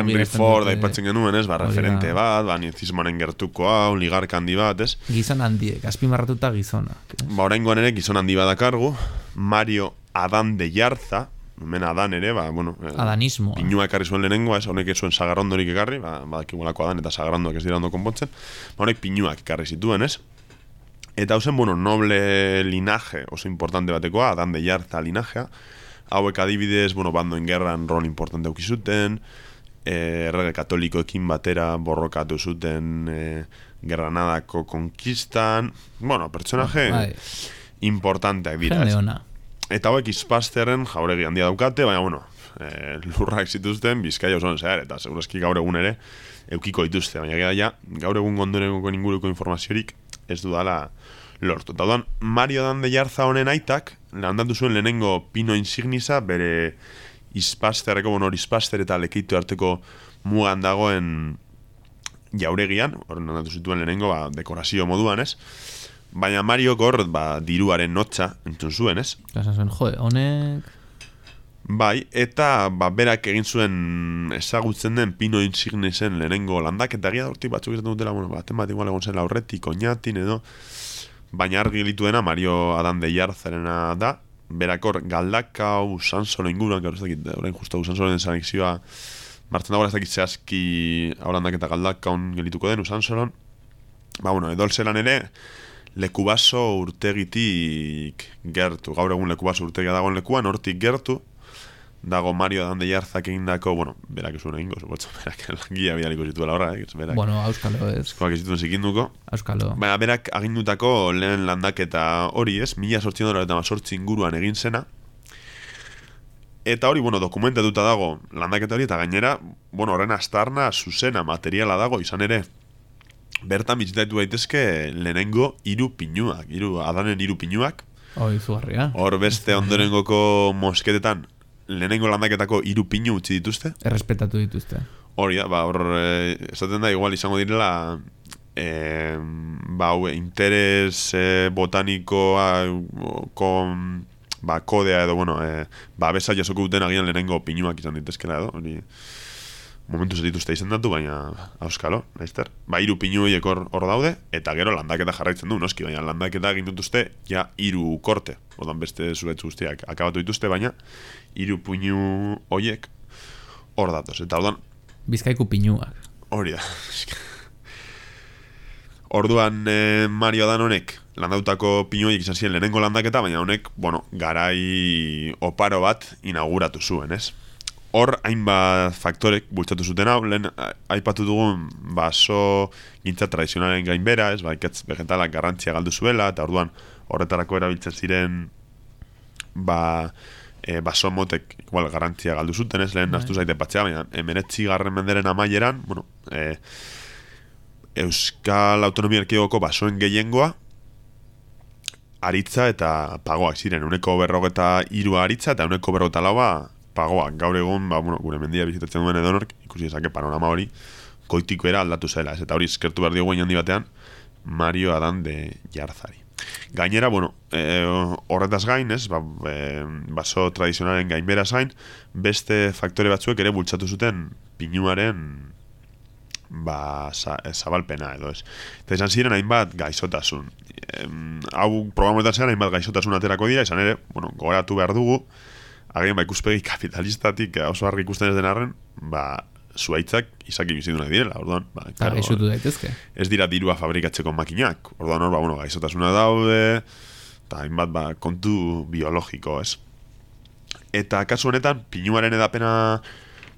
Henry Ford aipatzen genuen, ez, ba, referente bat, ba, nizismoaren gertuko hau, ligarka handi bat, ez? Gizon handiek, azpimarratuta gizonak. ez? Ba, oraingoan ere gizon handi badakargu, Mario Adan de Jarza, hemen Adan ere, ba, bueno, eh, Adanismoa. Pinua ekarri zuen lehenengoa, ez honek zuen sagarrondorik ekarri, ba, badakigulako adan eta sagarrondoak ez dira ondo konpontzen, ba, honek pinuak ekarri zituen, ez? Eta hausen, bueno, noble linaje oso importante batekoa, adan de jarza linajea, hauek adibidez, bueno, bandoen gerran rol importante aukizuten, e, errege katolikoekin batera borrokatu zuten e, Granadako konkistan, bueno, personaje Bai, importanteak dira. jende ona. Eta hauek izpasteren jauregi handia daukate, baina bueno, e, lurrak zituzten bizkaia osoan zehar, eta segurazki gaur egun ere eukiko dituzte, baina gara ja, gaur egun gondoneko inguruko informaziorik ez dudala lortu. Eta orduan, Mario Dan de Jarza honen aitak, landatu zuen lehenengo Pino Insignisa, bere izpasterreko, bueno, hor izpaster eta lekeitu arteko mugan dagoen jauregian, hor landatu zituen lehenengo, ba, dekorazio moduan, ez? Baina Mario hor, ba, diruaren notxa entzun zuen, ez? Eta esan zuen, jo, honek... Bai, eta ba, berak egin zuen ezagutzen den Pino Insignisen lehenengo landaketa egia da hortik batzuk izaten dutela, bueno, baten bat igual egon zen aurretik, oinatin edo, baina argi gelitu dena Mario Adan de Jarzarena da, berak hor galdakau Sansolo inguruan, gaur ez dakit, orain justu Sansoloen zanexioa martzen dagoela ez dakit zehazki hau landaketa galdakaun gelituko den Usansolon, ba, bueno, edo zelan ere, lekubaso urtegitik gertu, gaur egun lekubaso urtegia dagoen lekuan, hortik gertu, dago Mario Dan de Jarzak egindako, bueno, berak esun egingo, supotzo, berak langia bidaliko zituela horra, eh, berak, Bueno, auskalo ez. eskoak ez zituen zikinduko. Auskalo. Baina berak agindutako lehen landaketa hori ez, mila sortzion dolar eta mazortzi inguruan egin zena. Eta hori, bueno, dokumentatuta dago landaketa hori, eta gainera, bueno, horren astarna, zuzena, materiala dago, izan ere, bertan bizitatu daitezke lehenengo hiru pinuak, hiru adanen hiru pinuak, Hoi, zugarria. hor beste ondorengoko mosketetan lehenengo landaketako hiru pinu utzi dituzte, Errespetatu dituzte. Hori da, ba, hor, eh, esaten da, igual izango direla, eh, ba, hau, interes eh, botanikoa, kon, ba, kodea edo, bueno, eh, ba, besa jasoko duten agian lehenengo pinuak izan ditezkela edo, hori, momentu dituzte izendatu, baina, auskalo, naizter. Ba, hiru pinu horiek hor, hor daude, eta gero landaketa jarraitzen du, noski, baina landaketa egin dituzte, ja, hiru korte, ordan beste zuetz guztiak akabatu dituzte, baina, hiru pinu horiek hor datoz, eta ordan, Bizkaiku pinuak. Hori da. Orduan eh, Mario Dan honek landautako pinoiek izan ziren lehenengo landaketa, baina honek, bueno, garai oparo bat inauguratu zuen, ez? Hor, hainbat faktorek bultzatu zuten hau, lehen aipatu dugun baso gintza tradizionalen gainbera, ez, ba, ikatz vegetalak garrantzia galdu zuela, eta orduan horretarako erabiltzen ziren ba, e, baso motek igual garantzia galdu zuten, ez lehen Bai. naztu zaite patzea, baina emeretzi garren menderen amaieran, bueno, e, Euskal Autonomia Erkidegoko basoen gehiengoa aritza eta pagoak ziren, uneko berrogeta irua aritza eta uneko berrogeta laua pagoak. Gaur egun, ba, bueno, gure mendia bizitatzen duen edonork, ikusi ezake panorama hori, koitiko era aldatu zela, ez? Eta hori eskertu behar diogu handi batean, Mario Adan de Jarzari. Gainera, bueno, e, horretaz gain, ez, ba, e, baso tradizionalen gainberaz gain, beste faktore batzuek ere bultzatu zuten pinuaren ba, za, eh, zabalpena edo ez. Eta izan ziren hainbat gaixotasun. Em, hau programetan zean hainbat gaixotasun aterako dira, izan ere, bueno, gogoratu behar dugu, agian ba ikuspegi kapitalistatik eh, oso argi ikusten ez den arren, ba, zuaitzak izaki bizidunak direla, orduan, ba, claro, gaixotu daitezke. ez dira dirua fabrikatzeko makinak. Orduan hor, ba, bueno, gaixotasuna daude, eta hainbat ba, kontu biologiko, ez? Eta kasu honetan, pinuaren edapena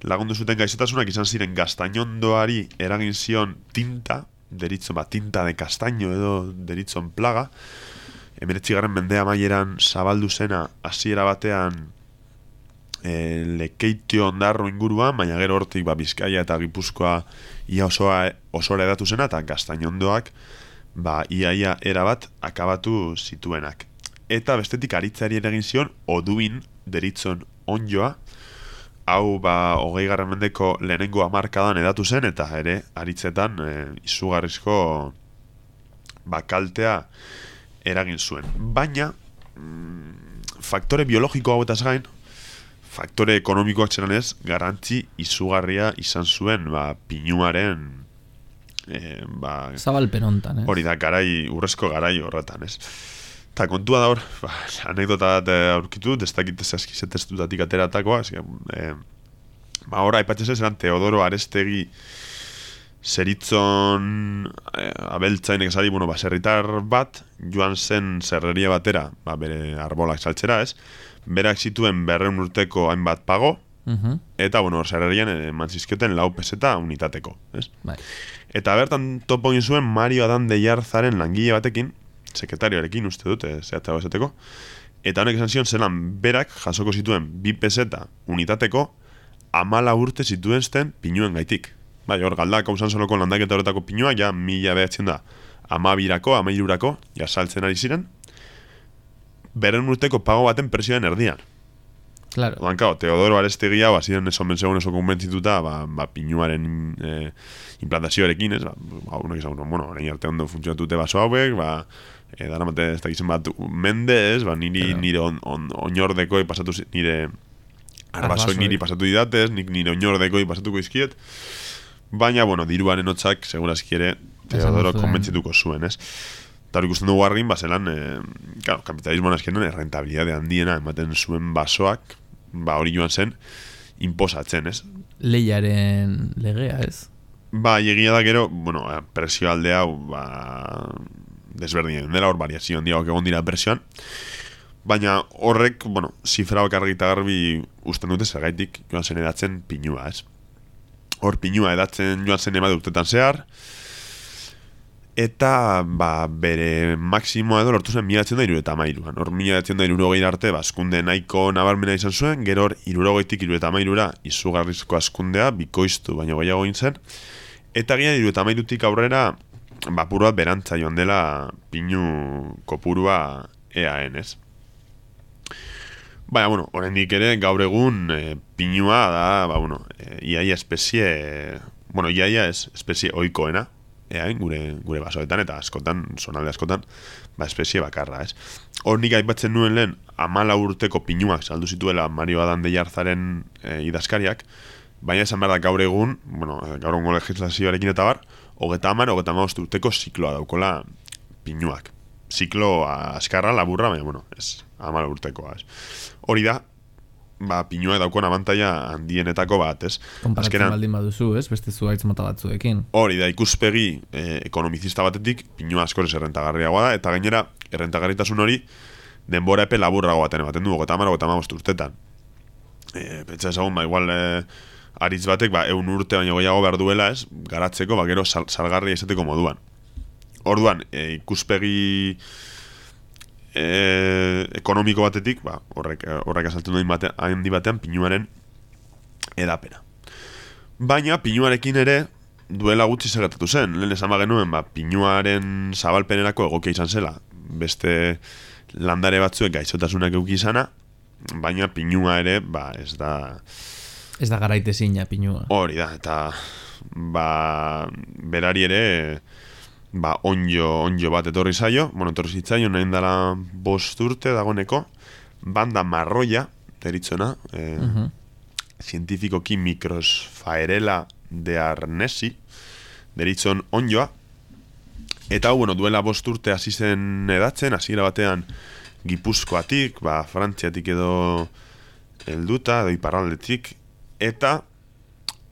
lagundu zuten gaixotasunak izan ziren gaztainondoari eragin zion tinta, deritzon, ba, tinta de castaño edo deritzon plaga, emeretzigarren mendea maieran zabaldu zena hasiera batean e, lekeitio ondarro inguruan, baina gero hortik ba, Bizkaia eta Gipuzkoa ia osoa, osora edatu zena, eta gaztainondoak ba, iaia erabat akabatu zituenak. Eta bestetik aritzari egin zion, oduin deritzon onjoa, hau ba, hogei garren mendeko lehenengo amarkadan edatu zen, eta ere aritzetan e, izugarrizko ba, kaltea eragin zuen. Baina, mm, faktore biologiko hauetaz gain, faktore ekonomikoak txeran ez, garantzi izugarria izan zuen ba, pinuaren e, ba, Zabalpen hontan, eh? hori da, garai, urrezko garai horretan, ez? Eta kontua da hor, ba, anekdota bat eh, aurkitu, ez dakit zehazki zetestutatik ateratakoa, ez, eh, ba, hor, aipatzen zen, Teodoro Arestegi zeritzon eh, abeltzainek esari, bueno, baserritar bat, joan zen zerreria batera, ba, bere arbolak saltzera, ez? Berak zituen berreun urteko hainbat pago, Mhm. eta, bueno, zerrerian eman zizkioten lau peseta unitateko, ez? Bai. Eta bertan topo egin zuen Mario Adan de Jarzaren langile batekin, sekretarioarekin uste dute, zehatza esateko, eta honek esan zion zelan berak jasoko zituen bi peseta unitateko amala urte zituen zten pinuen gaitik. Bai, hor galdak hausan soloko landaketa horretako pinua, ja mila behatzen da amabirako, amairurako, ja saltzen ari ziren, beren urteko pago baten presioen erdian. Claro. Odan, kao, Teodoro Arestegi hau, ziren eson benzegoen oso konbentzituta, ba, ba pinuaren eh, implantazioarekin, ez, ba, ba unek izan, bueno, orain arte ondo funtzionatute baso hauek, ba, e, dara mate, ez dakizen bat, mende, ez, ba, niri, Claro. nire on, on, oinordekoi pasatu, nire arbasoi niri pasatu didatez, nik nire oinordekoi pasatuko izkiet, baina, bueno, diruaren hotzak, segurazki ere, Teodoro zuen. konbentzituko zuen, ez? Eta hori ikusten dugu argin, bazelan, e, claro, kapitalismoan azkenan errentabilidade handiena ematen zuen basoak, ba hori joan zen, imposatzen, ez? Leiaren legea, ez? Ba, egia da gero, bueno, eh, presio alde hau, ba, desberdin dela, hor variazio handiagoak egon dira presioan, baina horrek, bueno, zifra argi eta garbi usten dute zergaitik joan zen edatzen pinua, ez? Hor pinua edatzen joan zen emade urtetan zehar, eta ba, bere maksimoa edo lortu zen mila da iru eta mairuan. Hor mila da irurogei arte ba, askunde nahiko nabarmena izan zuen, gero hor irurogeitik iru eta mairura izugarrizko askundea bikoiztu baina gehiago zen. Eta gian iru eta mairutik aurrera ba, puru bat berantza joan dela pinu kopurua eaen ez. Baina, bueno, oraindik ere gaur egun e, pinua da, ba, bueno, e, iaia espezie, bueno, iaia ez, espezie oikoena, eain, gure, gure basoetan, eta askotan, zonalde askotan, ba, espezie bakarra, ez. Hor nik aipatzen nuen lehen, amala urteko pinuak saldu zituela Mario Adan de Jarzaren e, idazkariak, baina esan behar da gaur egun, bueno, e, gaur egun legislazioarekin eta bar, hogeta amar, hogeta amabost urteko zikloa daukola pinuak. Ziklo a- askarra, laburra, baina, bueno, ez, amala urtekoa, ez. Hori da, ba, pinuak daukon abantaia handienetako bat, ez? Konparatzen Azkenan- baldin baduzu, ez? Beste zuaitz mota batzuekin. Hori da, ikuspegi eh, ekonomizista batetik, pinua askoz errentagarriagoa da, eta gainera, errentagarritasun hori, denbora epe laburrago baten ematen du, gota amara, gota urtetan. E, pentsa ezagun, ba, igual, e, aritz batek, ba, eun urte baino gehiago behar duela, ez, garatzeko, ba, gero sal, salgarria izateko moduan. Orduan, e, ikuspegi e, ekonomiko batetik, ba, horrek, horrek asaltzen duen bate, handi batean, pinuaren edapena. Baina pinuarekin ere duela gutxi zer gertatu zen. Lehen esan genuen, ba, pinuaren zabalpenerako egokia izan zela. Beste landare batzuek gaixotasunak euki izana, baina pinua ere, ba, ez da Ez da garaite zina, pinua. hori da, eta ba, berari ere ba, onjo, onjo bat etorri zaio, bueno, etorri zitzaio, nahi dela bost urte dagoneko, banda marroia, deritzona, eh, Mhm. zientifikoki mikrosfaerela de arnesi, deritzon onjoa, eta hau, bueno, duela bost urte hasi zen edatzen, hasiera batean gipuzkoatik, ba, frantziatik edo helduta, edo iparraldetik, eta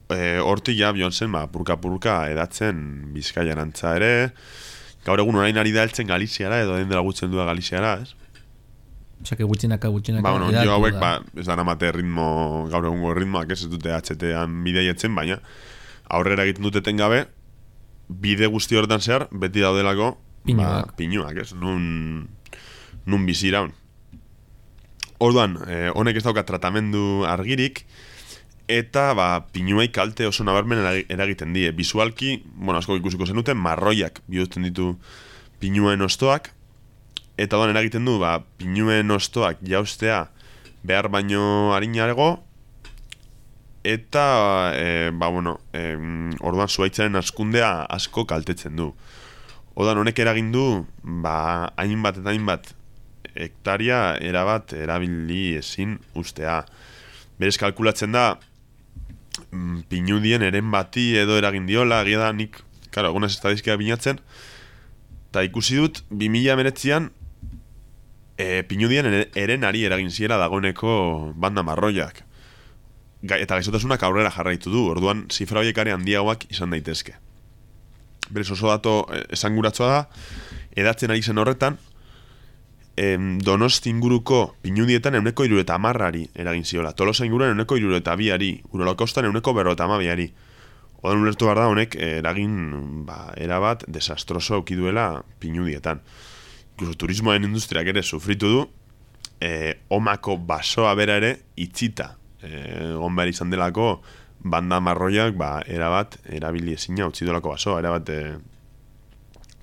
e, hortik ja bion zen, ba, purka-purka edatzen bizkaiarantza ere, gaur egun orain ari da heltzen Galiziara, edo den dela gutzen du Galiziara, ez? Osa, que gutxinaka, gutxinaka. Ba, bueno, jo hauek, ba, ez da namate ritmo, gaur egungo ritmoak ez ez dute HT-an bideietzen, baina aurrera egiten dute gabe bide guzti horretan zehar, beti daudelako Pinuak. Ba, pinuak, ez, nun, nun biziraun. Orduan, eh, honek ez dauka tratamendu argirik, eta ba, pinuei kalte oso nabarmen eragi- eragiten die. Bisualki, bueno, asko ikusiko zenuten, marroiak bihurtzen ditu pinuen ostoak, eta doan eragiten du, ba, pinuen ostoak jaustea behar baino harinago, eta, e, ba, bueno, e, orduan zuaitzaren askundea asko kaltetzen du. Odan honek eragin du, ba, hainbat eta hainbat hektaria erabat erabili ezin ustea. Berez kalkulatzen da, pinudien eren bati edo eragin diola, egia da nik, karo, egunez estadizkia binatzen, eta ikusi dut, 2000 meretzian, e, pinudien ere- erenari eragin ziera dagoneko banda marroiak. Ga, eta gaixotasunak aurrera jarraitu du, orduan zifra horiek handiagoak izan daitezke. Berez oso dato eh, esanguratsua da, edatzen ari zen horretan, em, donosti inguruko pinudietan euneko iru eta amarrari eragin ziola. Tolosa inguruan euneko iru eta biari, urolokostan euneko berro eta amabiari. Odan ulertu behar da honek eh, eragin ba, erabat desastroso aukiduela pinudietan. Incluso turismoen industriak ere sufritu du, e, omako basoa bera ere itxita. E, behar izan delako banda marroiak ba, erabat erabili ezina utzi duelako basoa, erabat e,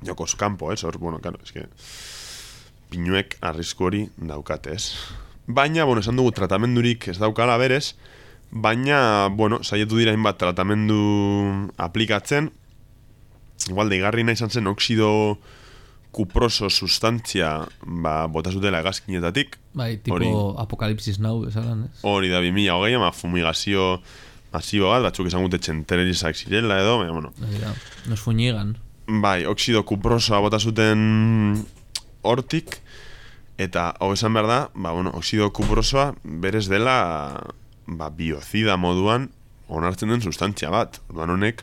jokoz kanpo, ez? Hor, bueno, claro, es que pinuek arrisku hori daukate, ez? Baina, bueno, esan dugu tratamendurik ez daukala berez, baina, bueno, saietu dira inbat tratamendu aplikatzen, igual deigarri nahi izan zen oksido kuproso sustantzia ba, botazutela egazkinetatik. Bai, tipo Hori. apokalipsis nau, esalan, ez? Hori da 2000 hogei, ama fumigazio masibo bat, batzuk esan gute txentererizak zirela edo, baina, bueno, da, Nos fuñigan. Bai, oksido kuprosoa bota zuten hortik eta hau esan behar da, ba, bueno, oksido kuprosoa berez dela ba, biozida moduan onartzen den sustantzia bat. Orduan honek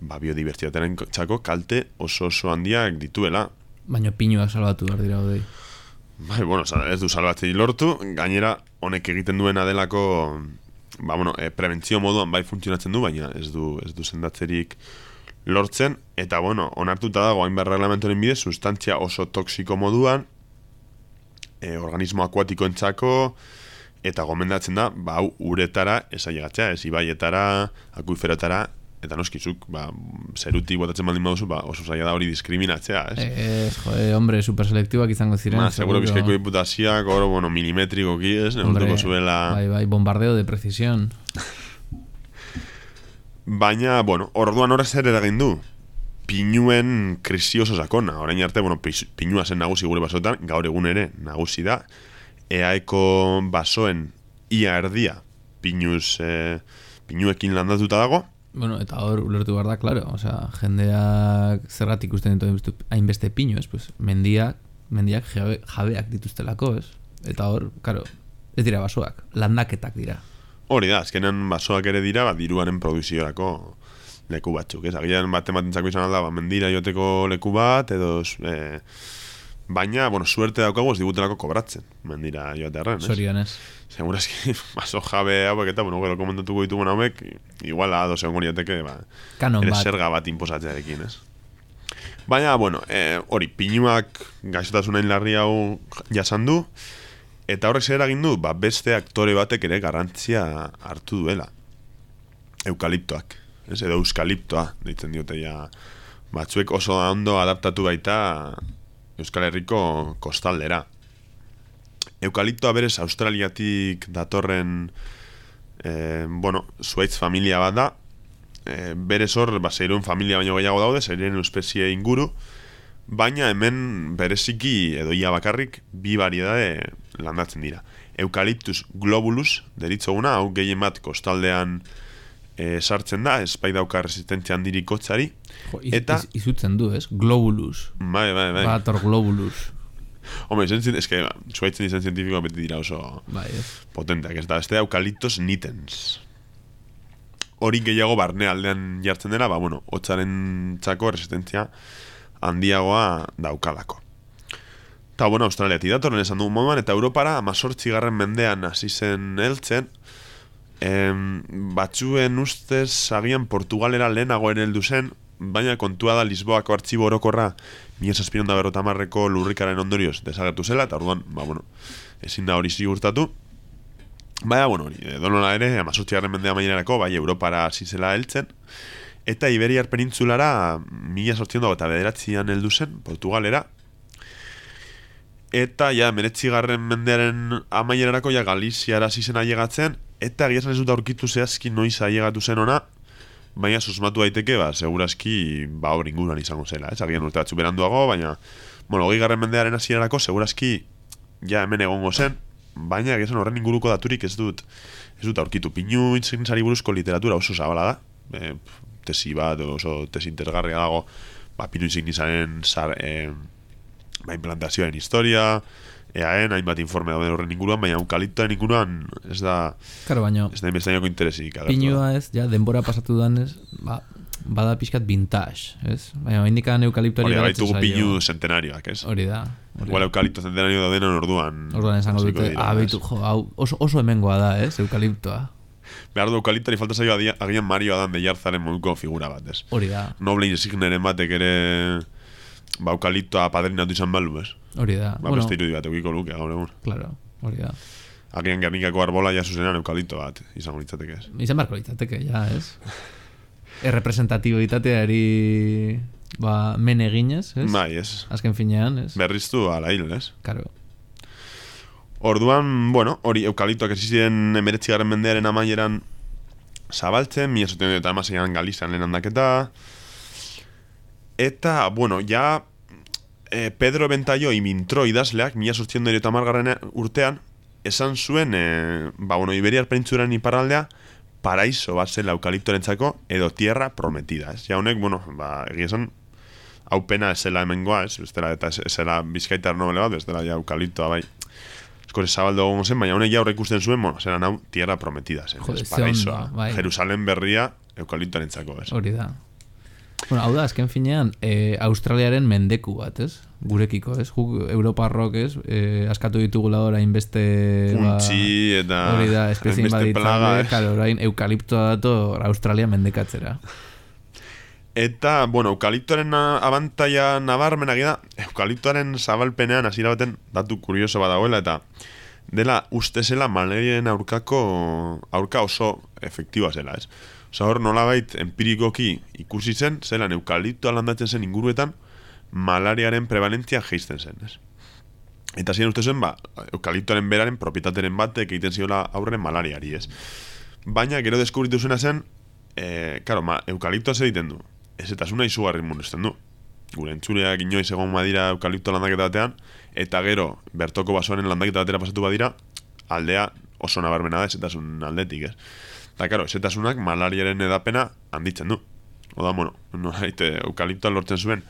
ba, biodibertsitatearen txako kalte oso oso handiak dituela. Baina pinuak salbatu behar dira hodei. Bai, bueno, ez du salbatzei lortu, gainera honek egiten duena delako ba, bueno, e, prebentzio moduan bai funtzionatzen du, baina ez du, ez du sendatzerik lortzen, eta bueno, onartuta dago hainbat reglamentoren bidez, sustantzia oso toksiko moduan, e, organismo akuatikoentzako, eta gomendatzen da, ba, hau uretara esailegatzea, ez ibaietara, akuiferotara, eta noskizuk, ba, zerutik botatzen baldin baduzu, ba, oso zaila da hori diskriminatzea, ez? Ez, jode, hombre, super selektiboak izango ziren. Ma, seguro bizkaiko diputazioak, oro, bueno, milimetrikoki, ez? Hombre, zuela... Bai, bai, bombardeo de precisión. Baina, bueno, orduan horrez zer eragin du. Pinuen krisi oso sakona. Orain arte, bueno, pinua zen nagusi gure basotan, gaur egun ere nagusi da. Eaeko basoen ia erdia pinuz, eh, pinuekin landatuta dago. Bueno, eta hor ulertu behar da, claro, osea, jendeak zergatik ikusten ditu hainbeste- pinu, ez, pues, mendiak, mendiak jabe, jabeak dituztelako, ez? Eta hor, claro, ez dira basoak, landaketak dira. Hori da, azkenean basoak ere dira, ba, diruaren produziorako leku batzuk, ez? Agian bat ematentzako izan alda, ba, mendira joteko leku bat, edo... Eh, baina, bueno, suerte daukagu ez digutelako kobratzen, mendira joatearen, ez? Zorionez. Segurazki, baso jabe hauek eta, bueno, gero komentatuko ditugun hauek, igual ados egon goriateke, ba, Kanon bat. zerga bat inposatzearekin, ez? Baina, bueno, eh, hori, pinuak gaixotasunain larri hau jasan du, eta horrek zer eragin du, ba, beste aktore batek ere garrantzia hartu duela. Eukaliptoak, ez? Edo euskaliptoa, deitzen diote ja, batzuek oso ondo adaptatu baita Euskal Herriko kostaldera. Eukaliptoa berez Australiatik datorren eh, bueno, Zuaitz familia bat da eh, berez hor, ba, zeiruen familia baino gehiago daude, zeiruen espezie inguru baina hemen bereziki edo ia bakarrik bi variedade landatzen dira Eukaliptus globulus deritzoguna, hau gehien bat kostaldean eh, sartzen da, espai dauka resistentzia handirik kotzari iz, Eta- iz, izutzen du, ez? Globulus. bai, bai, bai Bator globulus. Hombre, izen, zien- eske, zuaitzen izan zientifikoa beti dira oso Bai, ez. potenteak, ez da, beste eukaliptos nitens. Hori gehiago barne aldean jartzen dela, ba, bueno, hotzaren txako resistentzia handiagoa daukalako. Eta, bueno, Australiatik datorren esan dugun moduan, eta Europara amazortzi garren mendean hasi zen heltzen, em, batzuen ustez agian Portugalera lehenago ere heldu zen, baina kontua da Lisboako artxibo orokorra mila zazpiron da berrota lurrikaren ondorioz desagertu zela, eta orduan, ba, bueno, ezin da hori zigurtatu. Baina, bueno, hori, edonola ere, amazortzigarren mendea mainerako, bai, Europara hasi zela heltzen, eta Iberiar penintzulara mila sortzion eta bederatzian heldu zen, Portugalera, eta ja, meretzigarren mendearen amaierarako ja Galiziara hasi zen ailegatzen, eta egia ez dut aurkitu zehazki noiz ailegatu zen ona, baina susmatu daiteke, ba, segurazki, ba, hor inguruan izango zela, ez, agian urte batzu beranduago, baina, bueno, hogei garren mendearen hasierarako segurazki, ja, hemen egongo zen, baina egia horren inguruko daturik ez dut, ez dut aurkitu, pinu intzikintzari buruzko literatura oso zabala da, e, tesi bat, oso tesi interesgarria dago, ba, pinu intzikintzaren zar, e, ba, implantazioaren historia, eaen, hainbat informe dauden horren inguruan, baina eukaliptoaren inguruan ez da, Karo, baino, ez da inbestainoko interesik. da. pinua ez, ja, denbora pasatu danez, ba, bada pixkat vintage, ez? Baina, indikan eukaliptori Hori da, baitugu zaio. pinu centenarioak, ez? Hori da. Igual da. eukalipto zentenario daudenen orduan. Orduan esango dute, ah, ez? beitu, jo, hau oso, oso hemengoa da, ez, eukaliptoa. Behar du eukaliptari falta zaio agian Mario Adan de Jarzaren moduko figura bat, ez? Hori da, Noble insigneren batek ere ba, eukaliptoa padrinatu izan balu, ez? hori da. Ba, beste irudi bat eukiko luke gaur egun. claro, hori da. Agian gernikako arbola ja zuzenean eukalipto bat, izango litzateke ez. Izan barko litzateke, ja, ez? Errepresentatiboitateari ba, men eginez, ez? Bai, ez. Azken finean, ez? Berriztu ala hil, ez? Karo, Orduan, bueno, hori eukaliptoak ez ziren emeretzigarren mendearen amaieran zabaltzen, mi esoten eta amaseian Galizian lehen handaketa. Eta, bueno, ja eh, Pedro Bentaio imintro idazleak, mila sortziendo eta margarren urtean, esan zuen, eh, ba, bueno, Iberiar penintzuran iparraldea, paraiso bat zela eukaliptorentzako edo tierra prometida, ez? Ja honek, bueno, ba, egia esan, hau pena ez zela hemengoa, ez? Dela, eta zela bizkaitar nobele bat, ez dela ja eukaliptoa, bai. Eskore zabaldo egongo zen, baina honek ja horrek ikusten zuen, bueno, zelan hau tierra prometida zen, ez? Paraisoa, bai. Jerusalem berria eukaliptorentzako, ez? hori da. Bueno, hau da, azken finean, e, Australiaren mendeku bat, ez? Gurekiko, ez? Guk Europarrok, ez? E, askatu ditugula orain beste... Puntxi eta Hori da, espezien plaga, ez? karo, orain eukaliptoa dator Australia mendekatzera. Eta, bueno, eukaliptoaren abantaia nabarmenak da, eukaliptoaren zabalpenean hasiera baten datu kurioso badagoela eta dela uste zela malariaren aurkako aurka oso efektiboa zela, ez? Hor nolabait empirikoki ikusi zen, zelan eukaliptoa landatzen zen inguruetan malariaren prevalentzia geisten zen, ez? Eta ziren uste zen, ba, eukaliptoaren beraren propietateren batek egiten ziola aurre malariari, ez? Baina gero deskubritu zuena zen, e, karo, ma, eukaliptoa zer egiten du? Ez eta zuna izugarri munesten du. Gure entzuleak inoiz egon badira eukalipto landaketa batean, eta gero, bertoko basoaren landaketa batera pasatu badira, aldea oso nabarmena da ezetasun aldetik, ez? Eta, karo, ezetasunak malariaren edapena handitzen du. Oda, bueno, nolait, eh, eukaliptoa lortzen zuen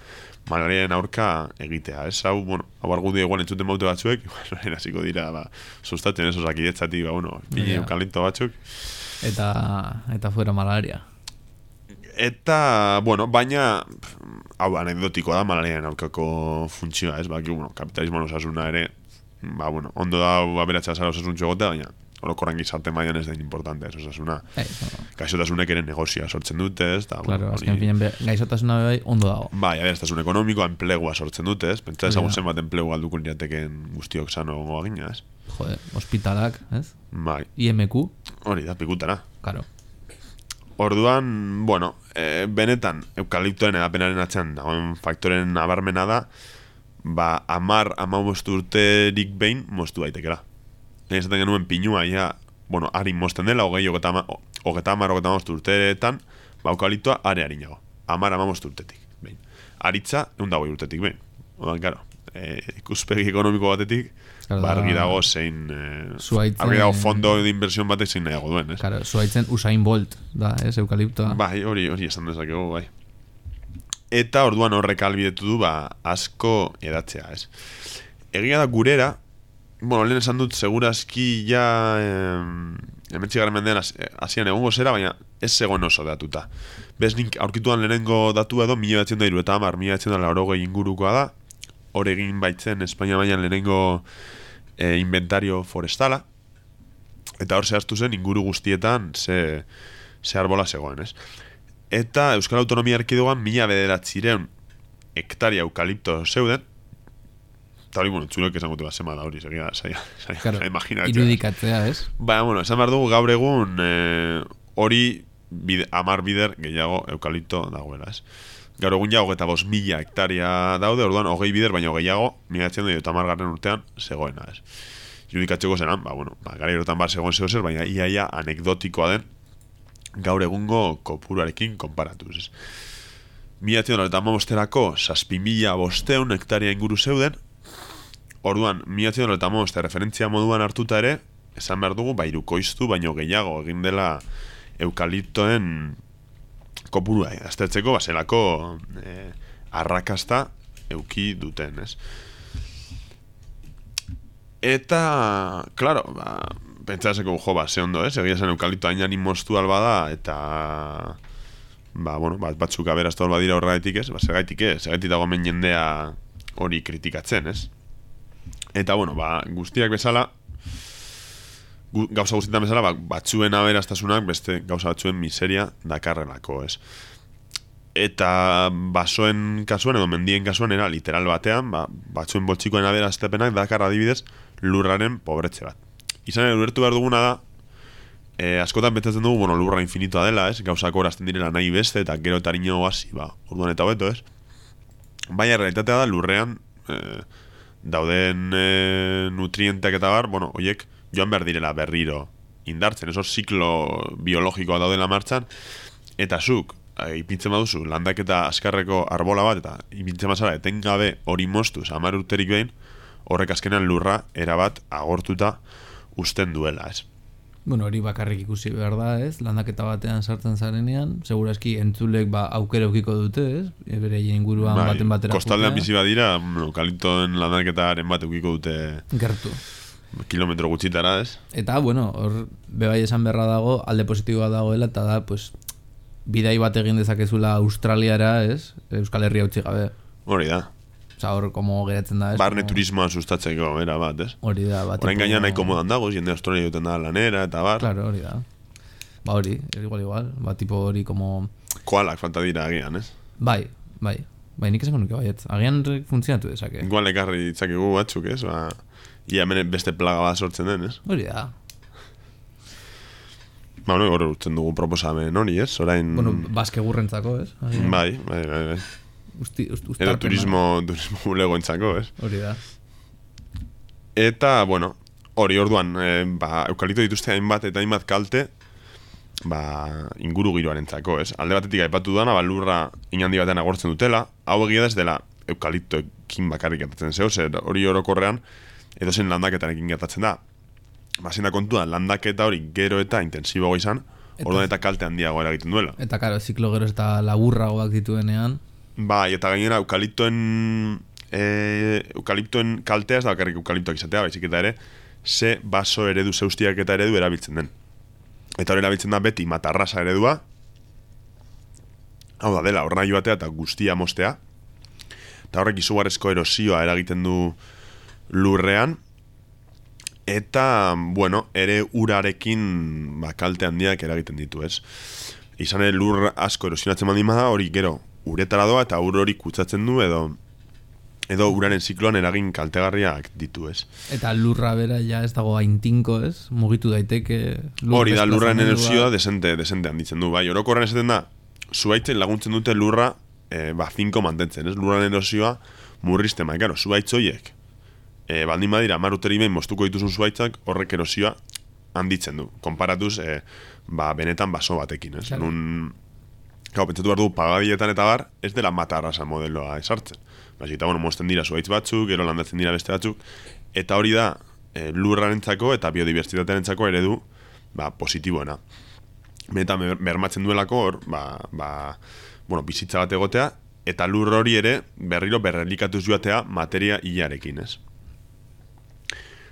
malariaren aurka egitea, ez? Hau, bueno, hau argudio igual entzuten baute batzuek, igual, orain hasiko dira, ba, sustatzen ez, osakidetzatik, ba, bueno, pili Ja. eukalipto batzuk. Eta, eta fuera malaria. Eta, bueno, baina hau anekdotikoa da malariaren aurkako funtzioa, ez? Baki, bueno, kapitalismoan osasuna ere, ba, bueno, ondo da aberatsa zara osasuntxo egotea, baina orokorran gizarte mailan ez da importante, ez osasuna. Ei, bueno, Gaixotasunek ere negozioa sortzen dute, ez? Da, claro, bueno, azken finean gaixotasuna bai ondo dago. Bai, aberaztasun ekonomikoa, enplegua sortzen dute, ez? Pentsa ezagun da. zenbat enplegu alduko lirateken guztiok sano gongo agina, ez? Jode, hospitalak, ez? Bai, IMQ, hori da, pikutara. karo. Orduan, bueno, e, benetan, eukaliptoen edapenaren atzean dagoen faktoren nabarmena da, ba, amar, amabost urterik behin moztu daitekela. Lehen esaten genuen pinua, ja, bueno, harin mozten dela, hogei, hogeta ama- ho- hogeta amar, hogeta amabost urteetan, ba, eukaliptoa are harinago. Amar, amabost urtetik, behin. Aritza, egun dago urtetik, behin. Odan, karo, e, ikuspegi ekonomiko batetik, Claro, ba, argi da- dago zein... E, Zuhaitzen- argi dago fondo de inversión batek zein nahiago duen, ez? Karo, zuaitzen Usain Bolt, da, ez, eukaliptoa. Bai, hori, hori esan dezakegu, bai. Eta orduan horrek albidetu du, ba, asko edatzea, ez. Egia da gurera, bueno, lehen esan dut, segurazki ja, em, emetxigarren mendean has- eh, hasian egongo zera, baina ez zegoen oso datuta. Bez nik aurkituan lehenengo datu edo, mila batzen da iru eta amar, mila batzen da laurogei ingurukoa da, hor egin baitzen Espainia baian lehenengo e, inventario forestala, eta hor zehaztu zen inguru guztietan ze, ze arbola zegoen, ez? Eta Euskal Autonomia Erkidogan mila bederatzireun hektaria eukalipto zeuden, eta hori, bueno, txulek esango te basema da hori, segia, saia, saia, Claro, imaginatzea. irudikatzea, ez? Baina, bueno, esan behar dugu gaur egun eh, hori bide, amar bider gehiago eukalipto dagoela, ez? Gaur egun ja hogeta bos mila hektaria daude, orduan hogei bider, baina hogeiago, mila etzen dut tamargarren urtean zegoena, ez? Irudikatzeko zenan, ba, bueno, ba, gara erotan bar zegoen zeo zer, baina iaia anekdotikoa den gaur egungo kopuruarekin konparatuz, ez? Mila etzen dut amabosterako saspi mila bosteun hektaria inguru zeuden, Orduan, mila etzen dut amaboste referentzia moduan hartuta ere, esan behar dugu, ba, irukoiztu, baino gehiago egin dela eukaliptoen kopurua, eh, aztertzeko, baselako eh, arrakasta euki duten, ez? Eta, claro, ba, pentsaseko, jo, ba, ze ondo, ez? Egia zen eukalipto hain moztu alba da, eta ba, bueno, bat, batzuk aberaztu alba dira horregatik ez, ba, segaitik ez, segaitik dago hemen jendea hori kritikatzen, ez? Eta, bueno, ba, guztiak bezala, gu, gauza guztietan bezala, ba, batzuen aberastasunak beste gauza batzuen miseria dakarrelako, ez. Eta basoen kasuan edo mendien kasuan era literal batean, ba, batzuen boltsikoen aberaztepenak dakar adibidez lurraren pobretze bat. Izan ere, ulertu behar duguna da, e, askotan betetzen dugu, bueno, lurra infinitoa dela, ez? Gauzako horazten direla nahi beste eta gero eta hasi, ba, orduan eta hobeto, ez? Baina realitatea da lurrean e, dauden e, nutrienteak eta bar, bueno, oiek joan behar direla berriro indartzen, eso ziklo biologikoa daudela martxan, eta zuk, e, ipintzen baduzu, landak eta askarreko arbola bat, eta ipintzen bazara, etengabe hori mostuz, amar urterik behin, horrek azkenan lurra erabat agortuta usten duela, ez? Bueno, hori bakarrik ikusi behar da, ez? Landaketa batean sartzen zarenean, segurazki entzulek ba aukera eukiko dute, ez? E, bere inguruan Bai, baten batera. Kostaldean bizi badira, eukaliptoen landaketaren bat eukiko dute Gertu. kilometro gutxitara, ez? Eta, bueno, hor, bebai esan beharra dago, alde positiboa dagoela, eta da, pues, bidai bat egin dezakezula Australiara, ez? Euskal Herria utzi gabe. Hori da. Osa, hor, como geratzen da, ez? Barne Como- turismoa sustatzeko, era bat, ez? Hori da, bat. Orain gaina nahiko modan dago, jende Australia duten da lanera, eta bar. Claro, hori da. Ba hori, igual, igual. Ba, tipo hori, como... Koalak falta dira agian, ez? Bai, bai. Bai, nik esango nuke baiet. Agian funtzionatu dezake. Igual ekarri ditzakegu batzuk, ez? Ba, ia hemen beste plaga bat sortzen den, ez? Hori da. Ba, bueno, hor urtzen dugu proposamen hori, ez? Orain... Bueno, baske gurrentzako, ez? Bai, bai, bai, bai. Usti, ust, Edo turismo, turismo bulegoentzako, ez? Hori da. Eta, bueno, hori orduan, e, ba, eukalipto dituzte hainbat eta hainbat kalte, ba, inguru giroarentzako, ez? Alde batetik aipatu duana, ba, lurra inandi batean agortzen dutela, hau egia ez dela eukaliptoekin bakarrik gertatzen zeu, zer hori orokorrean, edo zen landaketarekin gertatzen da. Ba, zein da kontua, landaketa hori gero eta intensiboago izan, orduan eta kalte handiago eragiten duela. Eta, karo, ziklo gero eta laburragoak dituenean. Bai, eta gainera eukaliptoen e, eukaliptoen kaltea ez da bakarrik eukaliptoak izatea, baizik eta ere ze baso eredu zeustiak eta eredu erabiltzen den. Eta hori erabiltzen da beti matarrasa eredua, hau da dela, horna joatea eta guztia mostea, eta horrek izugarrezko erosioa eragiten du lurrean, eta, bueno, ere urarekin ba, kalte handiak eragiten ditu, ez? Izan ere lur asko erosionatzen bada, hori gero uretara doa eta ur hori kutsatzen du edo edo uraren zikloan eragin kaltegarriak ditu, ez? Eta lurra bera ja ez dago aintinko, ez? Mugitu daiteke. lur Hori da lurraren erosioa desente, desente handitzen du, bai. Orokorren esaten da, zuaitzen laguntzen dute lurra e, ba, finko mantentzen, ez? Lurraren erosioa murrizten, bai, karo, zuaitz horiek. E, baldin badira, maruteri behin mostuko dituzun zuaitzak, horrek erosioa handitzen du. Konparatuz, e, ba, benetan baso batekin, ez? Claro. Nun, Gau, pentsatu behar du, pagabietan eta bar, ez dela matarrasa modeloa esartzen. Basi, eta, bueno, mozten dira zuaitz batzuk, gero landatzen dira beste batzuk, eta hori da, e, lurrarentzako eta biodibertsitatearentzako eredu, ba, positiboena. Ber- bermatzen duelako hor, ba, ba, bueno, bizitza bat egotea, eta lur hori ere berriro berrelikatuz joatea materia hilarekin, ez?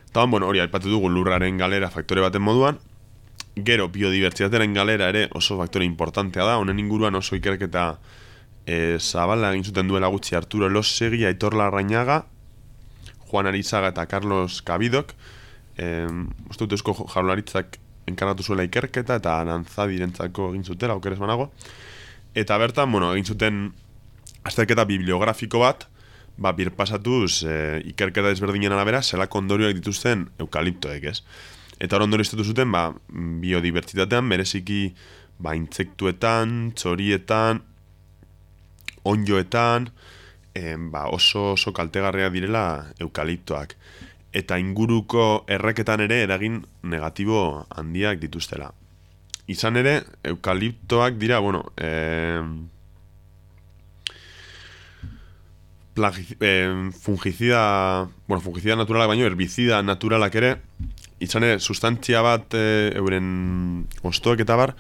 Eta, bueno, hori aipatu dugu lurraren galera faktore baten moduan, gero biodibertsitatearen galera ere oso faktore importantea da, honen inguruan oso ikerketa e, zabala egin zuten duela gutxi Arturo Elosegi, Aitor Larrañaga, Juan Arizaga eta Carlos Cabidok, e, uste dut eusko jaularitzak enkargatu zuela ikerketa eta arantzadirentzako egin zutela, okeres banago. Eta bertan, bueno, egin zuten azterketa bibliografiko bat, ba, birpasatuz e, ikerketa ezberdinen arabera, zelako ondorioak dituzten eukaliptoek, ez? Eta hor ondorio estatu zuten, ba, biodibertsitatean, bereziki, ba, intsektuetan, txorietan, onjoetan, em, ba, oso oso kaltegarria direla eukaliptoak. Eta inguruko erreketan ere eragin negatibo handiak dituztela. Izan ere, eukaliptoak dira, bueno, em, plagi- em, fungicida, bueno, fungicida naturalak baino, herbizida naturalak ere, izan ere, sustantzia bat e, euren ostoek eta bar,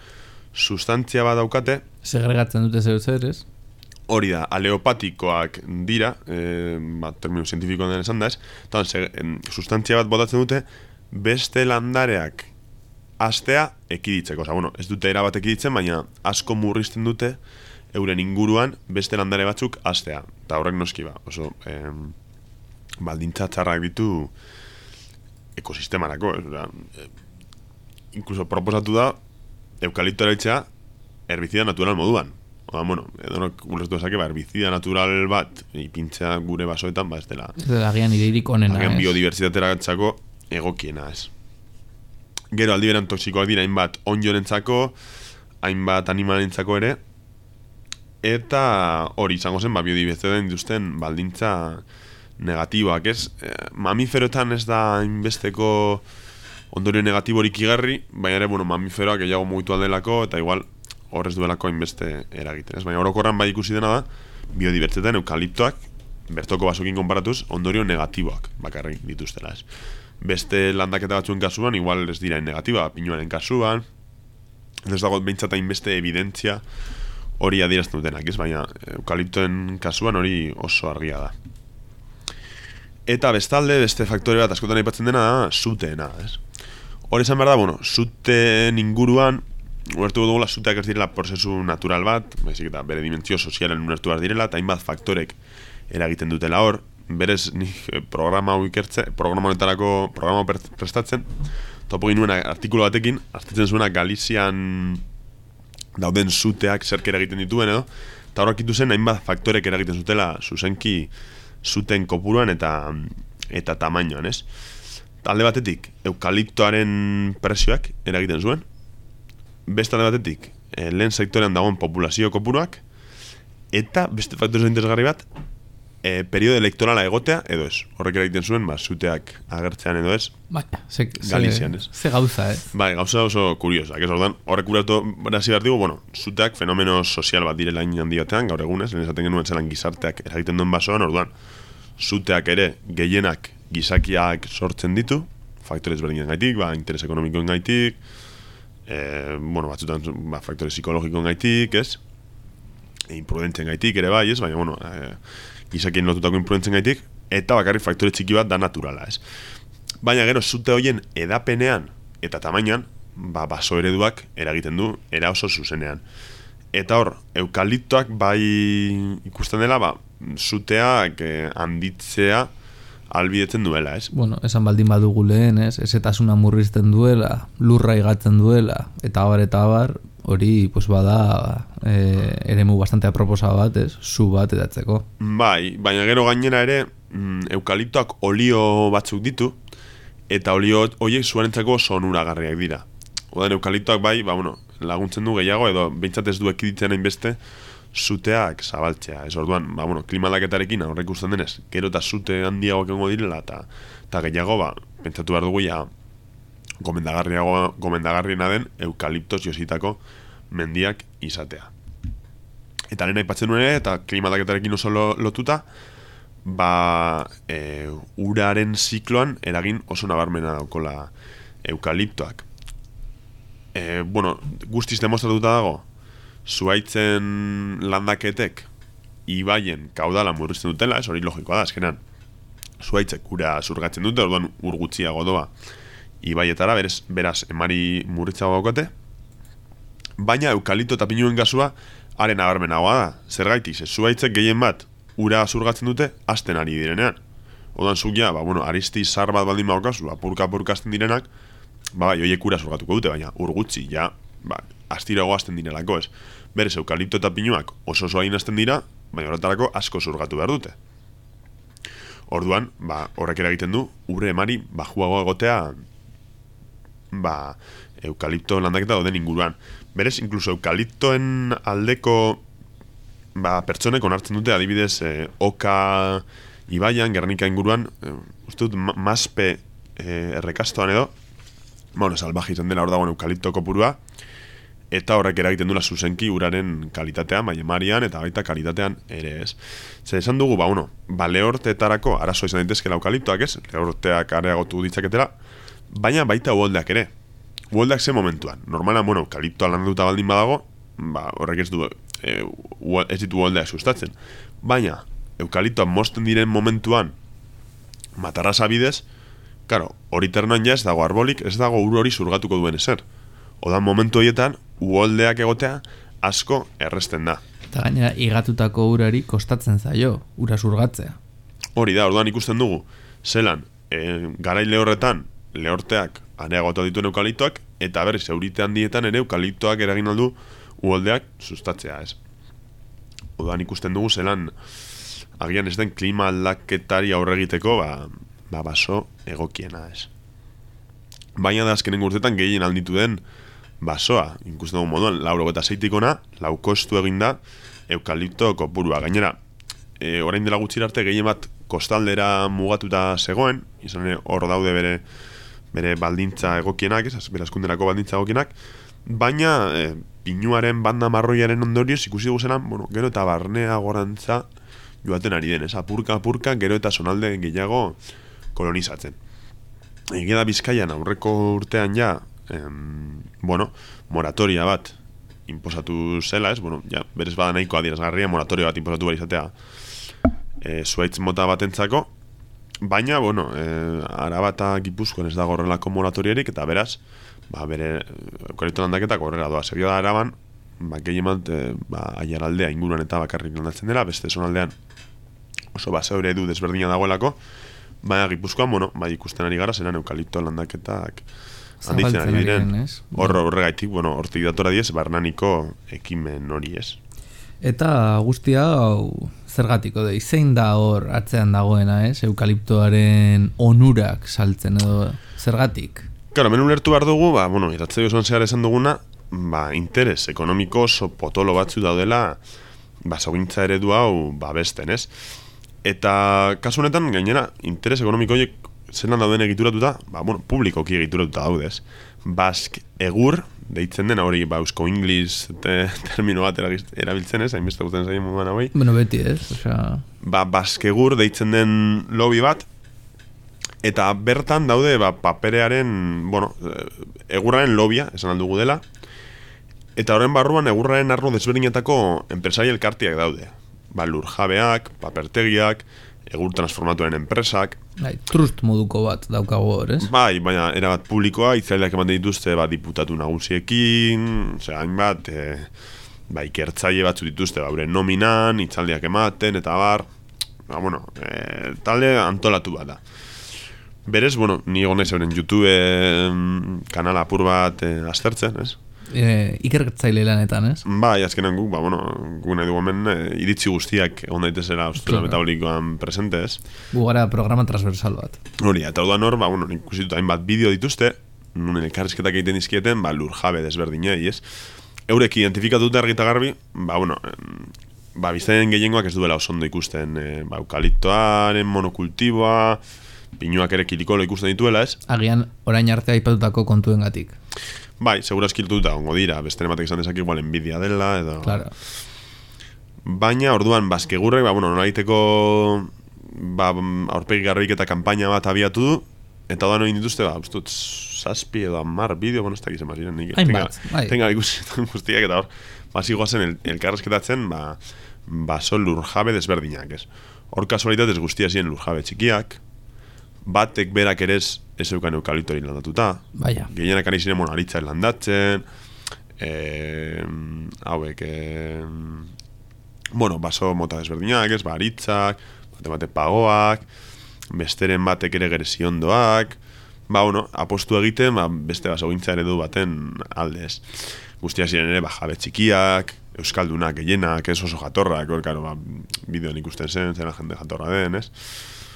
sustantzia bat daukate, Segregatzen dute zeu zer, ez? hori da, aleopatikoak dira, e, ba, termino zientifikoan den esan da ez, eta em, sustantzia bat botatzen dute, beste landareak astea ekiditzeko. Osa, bueno, ez dute erabat ekiditzen, baina asko murrizten dute euren inguruan beste landare batzuk astea. Eta horrek noski ba, oso em, baldintza txarrak ditu ekosistemarako. Ez, da, e, inkluso proposatu da eukalipto erailtzea herbizida natural moduan. Oda, bueno, edonok ulertu esake, ba, herbizida natural bat ipintzea gure basoetan, ba, ez dela. Ez dela agian ideirik onena, Agian ez? biodibertsitatera gatzako egokiena, ez. Gero aldi beran toksikoak dira hainbat onjorentzako, hainbat animalentzako ere, eta hori izango zen, ba, biodibertsitatean dituzten baldintza negatiboak, ez? E, mamiferoetan ez da hainbesteko ondorio negatiborik igarri, baina ere, bueno, mamiferoak gehiago mugitu aldelako, eta igual horrez duelako hainbeste eragiten, ez? Baina orokorran bai ikusi dena da, biodibertsitatean eukaliptoak, bertoko basokin konparatuz, ondorio negatiboak bakarrik dituztela, ez? Beste landaketa batzuen kasuan, igual ez dira negatiba, pinuaren kasuan, ez dago behintzat hainbeste evidentzia hori adierazten dutenak, ez? Baina eukaliptoen kasuan hori oso argia da. Eta bestalde, beste faktore bat askotan aipatzen dena da, zuteena, ez? Hori esan behar da, bueno, zuteen inguruan, ulertu dugula zuteak ez direla prozesu natural bat, baizik eta bere dimentsio sozialen ulertu behar direla, eta hainbat faktorek eragiten dutela hor, berez nik eh, programa hau ikertze, programa honetarako programa prestatzen, topo ginuen artikulu batekin, artitzen zuena Galizian dauden zuteak zerk eragiten dituen edo, eta horrak zen hainbat faktorek eragiten zutela zuzenki zuten kopuruan eta eta tamainoan, ez? Alde batetik, eukaliptoaren presioak eragiten zuen, beste alde batetik, e, lehen sektorean dagoen populazio kopuruak, eta beste faktoren interesgarri bat, e, periodo elektorala egotea edo ez. Horrek eragiten zuen, ba, zuteak agertzean edo ez. Bai, ze, Galizian, ez? Ze gauza, ez? Bai, gauza oso kuriosak, ez ordan, horrek uratu brazi behar digu, bueno, zuteak fenomeno sozial bat direla inin handi batean, gaur egunez, lehen esaten genuen zelan gizarteak eragiten duen basoan, orduan, zuteak ere gehienak gizakiak sortzen ditu, faktore ezberdinen gaitik, ba, interes ekonomikoen gaitik, e, bueno, batzutan ba, faktore psikologikoen gaitik, ez? E, imprudentzen gaitik ere bai, ez? Baina, bueno, e, gizakien lotutako imprudentzen gaitik, eta bakarrik faktore txiki bat da naturala, ez? Baina gero, zute hoien edapenean eta tamainan, ba, baso ereduak eragiten du, era oso zuzenean. Eta hor, eukaliptoak bai ikusten dela, ba, zuteak eh, handitzea albidetzen duela, ez? Bueno, esan baldin badugu lehen, ez? Ezetasuna murrizten duela, lurra igatzen duela, eta abar eta abar, hori, pues bada, e, eremu bastante aproposa bat, ez? Zu bat edatzeko. Bai, baina gero gainera ere, mm, eukaliptoak olio batzuk ditu, eta olio horiek zuarentzako sonuragarriak dira. Odan eukaliptoak bai, ba, bueno, laguntzen du gehiago, edo behintzat ez du ekiditzen hainbeste, zuteak zabaltzea. Ez orduan, ba, bueno, klimalaketarekin aurre ikusten denez, gero eta zute handiagoak egongo direla, eta, eta gehiago, ba, pentsatu behar dugu ja, gomendagarriena den eukaliptos jositako mendiak izatea. Eta lehen aipatzen nuen eta klimalaketarekin oso lo, lotuta, ba, e, uraren zikloan eragin oso nabarmena daukola eukaliptoak. E, bueno, guztiz demostratuta dago, zuaitzen landaketek ibaien kaudala murrizten dutela, ez hori logikoa da, eskenan. Zuaitzek ura zurgatzen dute, orduan urgutziago doa ibaietara, beraz, beraz emari murritzago daukote. Baina eukalipto eta pinuen gasua haren agarmenagoa da. Zergaitik, ze zuaitzek gehien bat ura zurgatzen dute, asten ari direnean. Odan zuk ja, ba, bueno, aristi zar bat baldin baukazu, apurka-apurka azten direnak, ba, bai, oiek ura zurgatuko dute, baina urgutzi, ja, ba, astirago azten direlako ez. Berez, eukalipto eta pinuak oso oso hain azten dira, baina horretarako asko zurgatu behar dute. Orduan, ba, horrek eragiten du, ure emari bajuago egotea ba, eukalipto landaketa dauden inguruan. Berez, inkluso eukaliptoen aldeko ba, pertsonek onartzen dute adibidez eh, oka ibaian, gernika inguruan, eh, uste dut, ma maspe eh, errekastoan edo, bueno, salvaje izan dela hor dagoen eukalipto kopurua, eta horrek eragiten dula zuzenki uraren kalitatean, bai emarian, eta baita kalitatean ere ez. Zer esan dugu, ba, uno, ba, lehortetarako arazo izan daitezke eukaliptoak ez, lehorteak areagotu ditzaketela, baina baita uoldeak ere. Uoldeak ze momentuan. Normalan, bueno, eukaliptoa landuta baldin badago, ba, horrek ez du, e, ez ditu uoldeak sustatzen. Baina, eukaliptoa mosten diren momentuan, matarrasa bidez, Karo, hori ternoan ja ez dago arbolik, ez dago ur hori zurgatuko duen ezer. Odan momentu horietan, uholdeak egotea asko erresten da. Eta gainera, igatutako urari kostatzen zaio, ura zurgatzea. Hori da, orduan ikusten dugu, zelan, e, garaile horretan, lehorteak areagotu dituen eukaliptoak, eta berriz, eurite handietan ere eukaliptoak eragin aldu uholdeak sustatzea, ez. Orduan ikusten dugu, zelan, agian ez den klima aldaketari aurre egiteko, ba, ba baso egokiena, ez. Baina da azkenen urtetan gehien alditu den basoa, ikusten dugu moduan, lauro eta zeitikona, laukostu eginda eukalipto kopurua. Gainera, e, orain dela gutxi arte gehien bat kostaldera mugatuta zegoen, izan hor daude bere bere baldintza egokienak, ez, bere askunderako baldintza egokienak, baina e, pinuaren banda marroiaren ondorioz ikusi dugu zelan, bueno, gero eta barnea gorantza joaten ari den, ez, apurka, apurka, gero eta sonalde gehiago kolonizatzen. Egia da bizkaian aurreko urtean ja, em, bueno, moratoria bat imposatu zela, ez, bueno, ja, berez bada nahiko adierazgarria, moratoria bat imposatu bat izatea e, zuaitz mota batentzako, baina, bueno, e, araba eta gipuzkoen ez dago horrelako moratoriarik, eta beraz, ba, bere, korritu landaketak horrela doa, serio da araban, ba, gehien bat, e, ba, aiaraldea inguruan eta bakarrik landatzen dela, beste zonaldean oso base hori edu desberdina dagoelako, baina gipuzkoan, bueno, bai ikusten ari gara, zeran eukalipto landaketak handitzen ari diren. Horro horregaitik, bueno, hortik datora diez, barnaniko ekimen hori ez. Eta guztia hau zergatiko da, zein da hor atzean dagoena, ez? Eukaliptoaren onurak saltzen edo zergatik? Claro, hemen ulertu behar dugu, ba, bueno, iratzei osoan zehar esan duguna, ba, interes ekonomiko oso potolo batzu daudela, ba, zogintza eredu hau, ba, besten, ez? Eta, kasu honetan, gainera, interes ekonomiko horiek zelan dauden egituratuta, ba, bueno, publikoki egituratuta daudez. Bask egur, deitzen dena hori ba, eusko inglis te, termino bat erabiltzen ez, hainbeste guten zain moduan hau Bueno, beti ez, osea... Ba, baskegur deitzen den lobby bat, eta bertan daude ba, paperearen, bueno, egurraren lobia, esan aldugu dela, eta horren barruan egurraren arro desberdinetako enpresari elkartiak daude. Ba, lurjabeak, papertegiak, egur transformatuaren enpresak. Bai, trust moduko bat daukago hor, ez? Bai, baina erabat publikoa, itzaileak eman dituzte, ba, diputatu nagusiekin, ose, hainbat, e, ba, ikertzaile batzu dituzte, ba, nominan, itzaldiak ematen, eta bar, ba, bueno, e, talde antolatu bat da. Berez, bueno, ni egon euren YouTube kanala apur bat e, aztertzen, ez? E, ikertzaile lanetan, ez? Bai, azkenan guk, ba, bueno, gu nahi dugu hemen, e, iritzi guztiak egon daitezela ostura claro. metabolikoan presente, ez? Gu gara programa transversal bat. Hori, eta orduan hor, ba, bueno, nik kusituta hainbat bideo dituzte, nunen elkarrizketak egiten dizkieten, ba, lur jabe desberdinei, ez? Eurek identifikatuta argita garbi, ba, bueno, ba, biztainen gehiengoak ez duela osondo ikusten, e, ba, eukaliptoaren monokultiboa, pinuak ere kilikolo ikusten dituela, ez? Agian, orain arte aipatutako kontuen gatik. Bai, segura eskiltuta ongo dira, beste ematek izan dezak igual envidia dela, edo... Claro. Baina, orduan, bazkegurrek, ba, bueno, nolaiteko ba, aurpegi garrik eta kampaina bat abiatu du, eta da noin dituzte, ba, ustut, saspi edo amar bideo, bueno, ez da gizem baziren, nik. Hainbat, bai. Tenga ikusi guztiak, eta hor, basi guazen el, elkarrezketatzen, ba, baso lurjabe desberdinak, ez. Hor kasualitatez guztia ziren lurjabe txikiak, batek berak ere ez eukan eukaliptori landatuta. Baina. Gehienak ari ziren monalitza landatzen, e, hauek, e, bueno, baso mota desberdinak, ez, baritzak, bate bate pagoak, besteren batek ere gere ziondoak, ba, bueno, apostu egiten, ba, beste baso gintza ere du baten aldez. Guztia ziren ere, ba, jabe txikiak, euskaldunak, gehienak, ez oso jatorrak, hor, karo, ba, bideoan ikusten zen, zera jende jatorra den, ez?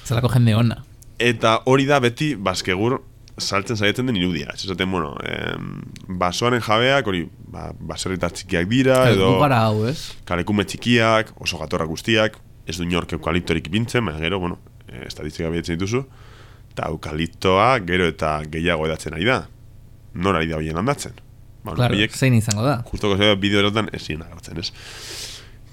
Zerako jende ona. Eta hori da beti baskegur saltzen saiatzen den irudia. Ez esaten, bueno, em, basoaren jabeak, hori, ba, baserritar txikiak dira, edo... Gara hau, ez? Kalekume txikiak, oso gatorra guztiak, ez du inork eukaliptorik ipintzen, baina gero, bueno, e, estadistika bietzen dituzu, eta eukaliptoa gero eta gehiago edatzen ari da. Nora ari da hoien handatzen. Bueno, claro, zein izango da. Justoko zeo bideo erotan ez ziren agartzen, ez?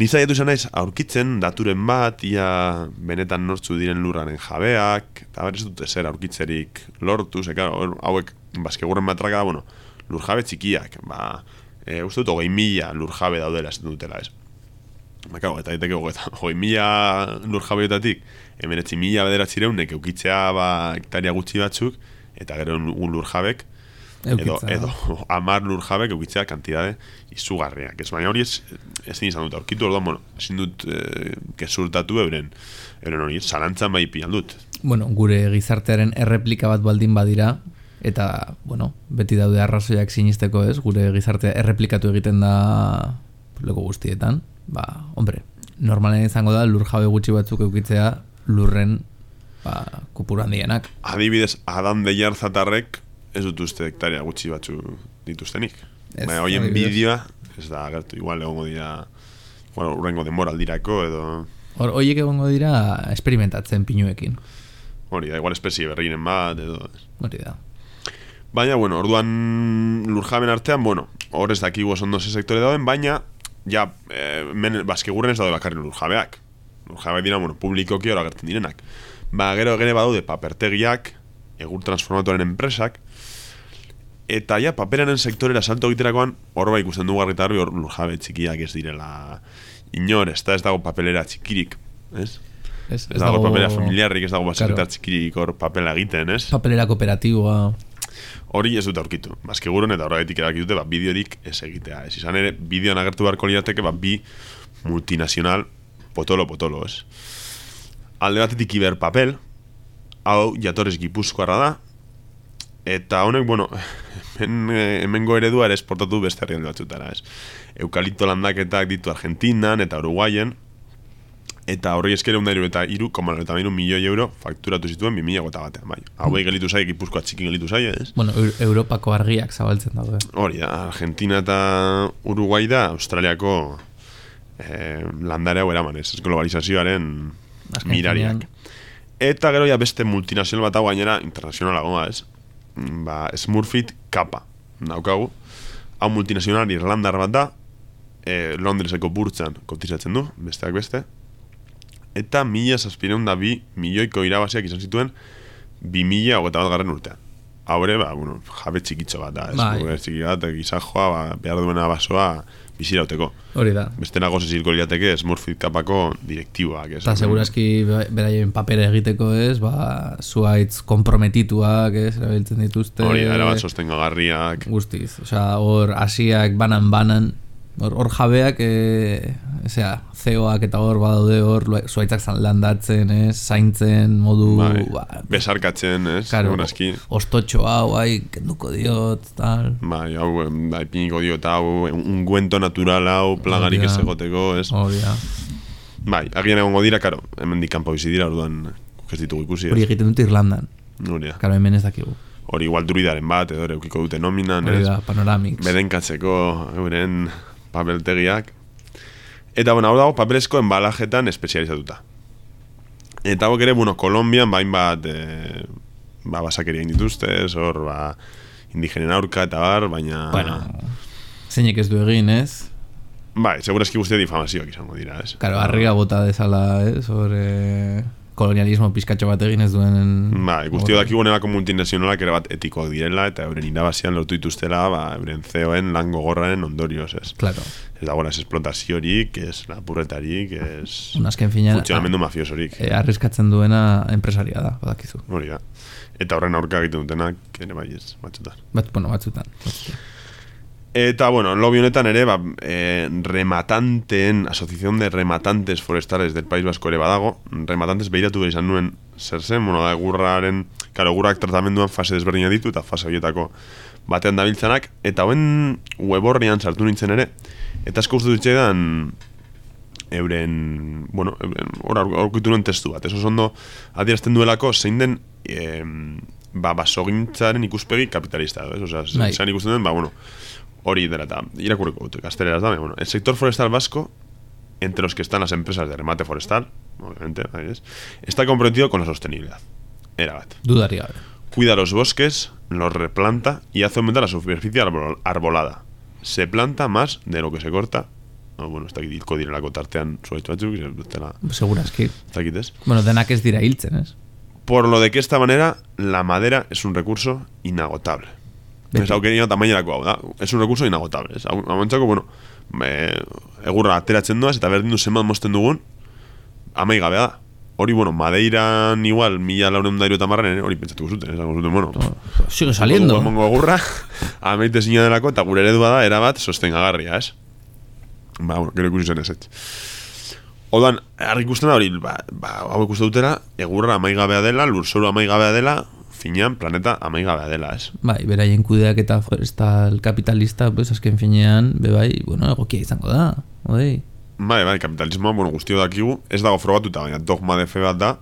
Niza jatu naiz aurkitzen daturen bat, ia benetan nortzu diren lurraren jabeak, eta berez dute zer aurkitzerik lortu, ze, claro, hauek, bazkegurren batraka, bueno, lur jabe txikiak, ba, e, uste dut hogei mila lur jabe daudela ez dutela, ez. Ba, eta diteke hogei mila lur jabeetatik, emeretzi mila bederatzi reunek eukitzea, ba, hektaria gutxi batzuk, eta gero lur jabek, edo, edo amar lur jabek eukitzea kantidade izugarriak. Ez baina hori ez, ezin izan dut aurkitu, orduan, bueno, ezin dut e, gezurtatu euren, euren hori, zalantzan bai pian dut. Bueno, gure gizartearen erreplika bat baldin badira, eta, bueno, beti daude arrazoiak sinisteko ez, gure gizartea erreplikatu egiten da loko guztietan, ba, hombre, normalen izango da lur jabe gutxi batzuk eukitzea lurren ba, kupuru handienak. Adibidez, Adan Deiar zatarrek ez dut uste hektarea gutxi batzu dituztenik. Baina hoien bideoa, ez da agertu, igual egongo dira, bueno, urrengo denboraldirako edo... Hor, hoiek egongo dira esperimentatzen pinuekin. Hori da, igual espezie berriren bat, edo... Hori da. Baina, bueno, orduan lurjaben artean, bueno, hor ez dakigu oso ondo ze sektore dauden, baina, ja, e, men, baskegurren ez daude bakarrik lurjabeak. Lurjabeak dira, bueno, publikoki hor agertzen direnak. Ba, gero gero badaude papertegiak, egur transformatoren enpresak, eta ja, paperaren sektorera salto egiterakoan, hor bai ikusten eta garbi, hor lurjabe txikiak ez direla inor, ez da ez dago papelera txikirik, ez? Ez, Ez, dago, papelera familiarrik, ez dago basekretar Claro. txikirik hor papela egiten, ez? Papelera kooperatiboa, Hori ez dut aurkitu. Bazkiguron eta horregatik erabaki dute, ba, bideorik ez egitea. Ez izan ere, bideoan agertu beharko lirateke, ba, bi multinazional potolo-potolo, ez. Alde batetik iber papel, hau jatorez gipuzkoarra da, eta honek, bueno, hemen, hemengo eredua ere esportatu beste herrialde batzutara, ez. Eukalipto landaketak ditu Argentinan eta Uruguayen, eta horri eskere undairu eta iru, koma eta milioi euro fakturatu zituen 2000 eta batean, bai. Hauei gelitu zai, gipuzkoa txikin gelitu zai, ez? bueno, Eu- Europako argiak zabaltzen daude. Hori da, Argentina eta Uruguai da Australiako eh, landare hau eraman, ez, globalizazioaren mirariak. Eta gero ja beste multinazional bat hau gainera internazionalagoa, ez? Mm, Ba, Smurfit kapa daukagu. Hau multinazional irlandar bat da, eh, Londreseko burtzan kotizatzen du, besteak beste. Eta mila zazpireun da bi milioiko irabaziak izan zituen bi mila hogeta bat garren urtean. Haure, ba, bueno, jabe txikitxo bat da, ez? Bai. Txiki bat, gizajoa, ba, behar duena basoa bizirauteko. Hori da. Beste nago zezilko liateke Smurfit kapako direktiboak? Eta segurazki be- beraien papera egiteko ez, ba, zuaitz komprometituak ez, erabiltzen dituzte. Hori da, erabat sostengagarriak. Guztiz, osea, hor asiak banan-banan, hor, hor jabeak, e, osea, zeoak eta hor badaude hor zuaitzak landatzen, ez, zaintzen, modu, Bai, ba, besarkatzen, ez? claro, Segurazki. ostotxo hau, bai, kenduko diot, tal, Bai, hau, em, bai, piniko dio eta hau, ungüento natural hau, plagarik Hori ez egoteko, ez? hori. Bai, agian egongo dira, karo, hemen dikampo bizi dira, orduan, ez ditugu ikusi, Hori ez? egiten dute Irlandan, Hori karo hemen ez dakigu. Hori igual druidaren bat, edo eukiko dute nominan, Hori da, panoramics. Bedenkatzeko euren papeltegiak. Eta, bueno, hau dago papelezko embalajetan espezializatuta. Eta hau ere, bueno, Kolombian bain bat e, ba, basakeria dituzte, ez, hor, ba, indigenen aurka eta bar, baina... Bueno, zeinek ez du egin, ez? Bai, segurazki guztia difamazioak izango dira, ez? Karo, harriga bota dezala, ez? Hor, eh, kolonialismo pizkatxo bat egin ez duen... Bai, guztio dakigu nebako multinazionalak ere bat etikoak direla eta euren irabazian lortu dituztela ba, euren zeoen lan gogorraren ondorioz, ez? Claro, Ez dago ez esplotaziorik, ez lapurretarik, ez un azken finean... funtzionamendu mafiosorik. eh, arriskatzen duena enpresaria da, badakizu. Hori da. Eta horren aurka egiten dutenak, ere bai ez, batzutan. Bat, bueno, batzutan. batzutan. Eta, bueno, lobby honetan ere, ba, eh, rematanteen, asociación de rematantes forestales del País Vasco ere badago, rematantes behiratu behar izan nuen zer zen, bueno, da, egurraren, karo, egurrak tratamenduan fase desberdina ditu, eta fase horietako batean dabiltzanak, eta hoen weborrian sartu nintzen ere, eta asko uste ditzaidan euren, bueno, euren, hor aur- aurkitu nuen testu bat, ez oso ondo adierazten duelako zein den em, ba, basogintzaren ikuspegi kapitalista, ez? Osea, Bai. zein ikusten den, ba, bueno, hori dela eta irakurriko dut, gazteleraz da, bueno, el sector forestal vasco, entre los que están las empresas de remate forestal, obviamente, ahí es, está comprometido con la sostenibilidad. Era bat. Dudari gabe. Cuida los bosques, los replanta y hace aumentar la superficie arbol- arbolada. Se planta más de lo que se corta. Oh, bueno, ez dakit hilko direlako tartean zuaitz batzuk, ez dela, Segurazki. ez dakit ez. Bueno, denak ez dira hiltzen, ez? Por lo de que esta manera la madera es un recurso inagotable. Beti. Ez aukeria tamainerako hau da. Es un recurso inagotable. Ez, hau bueno, e, egurra ateratzen doaz eta berdin du zenbat mosten dugun, amai gabea da. hori, bueno, Madeiran igual, mila lauren dairu eta marren, hori pentsatuko zuten, esango zuten, bueno, Sigue saliendo. Emongo egurra, ameite zina delako, eta gure eredua da, erabat, sostengagarria, ez? Ba, bueno, gero ikusi zen ez, ez. Odan, argi ikusten da hori, ba, ba, hau ikusten dutera, egurra amaigabea dela, lurzoru amaigabea dela, finean, planeta amaigabea dela, ez? Bai, beraien kudeak eta forestal kapitalista, pues, azken finean, be bai, bueno, egokia izango da. Oi. Bai, bai, kapitalismoa, bueno, guztio dakigu, ez dago frogatuta, baina dogma de fe bat da,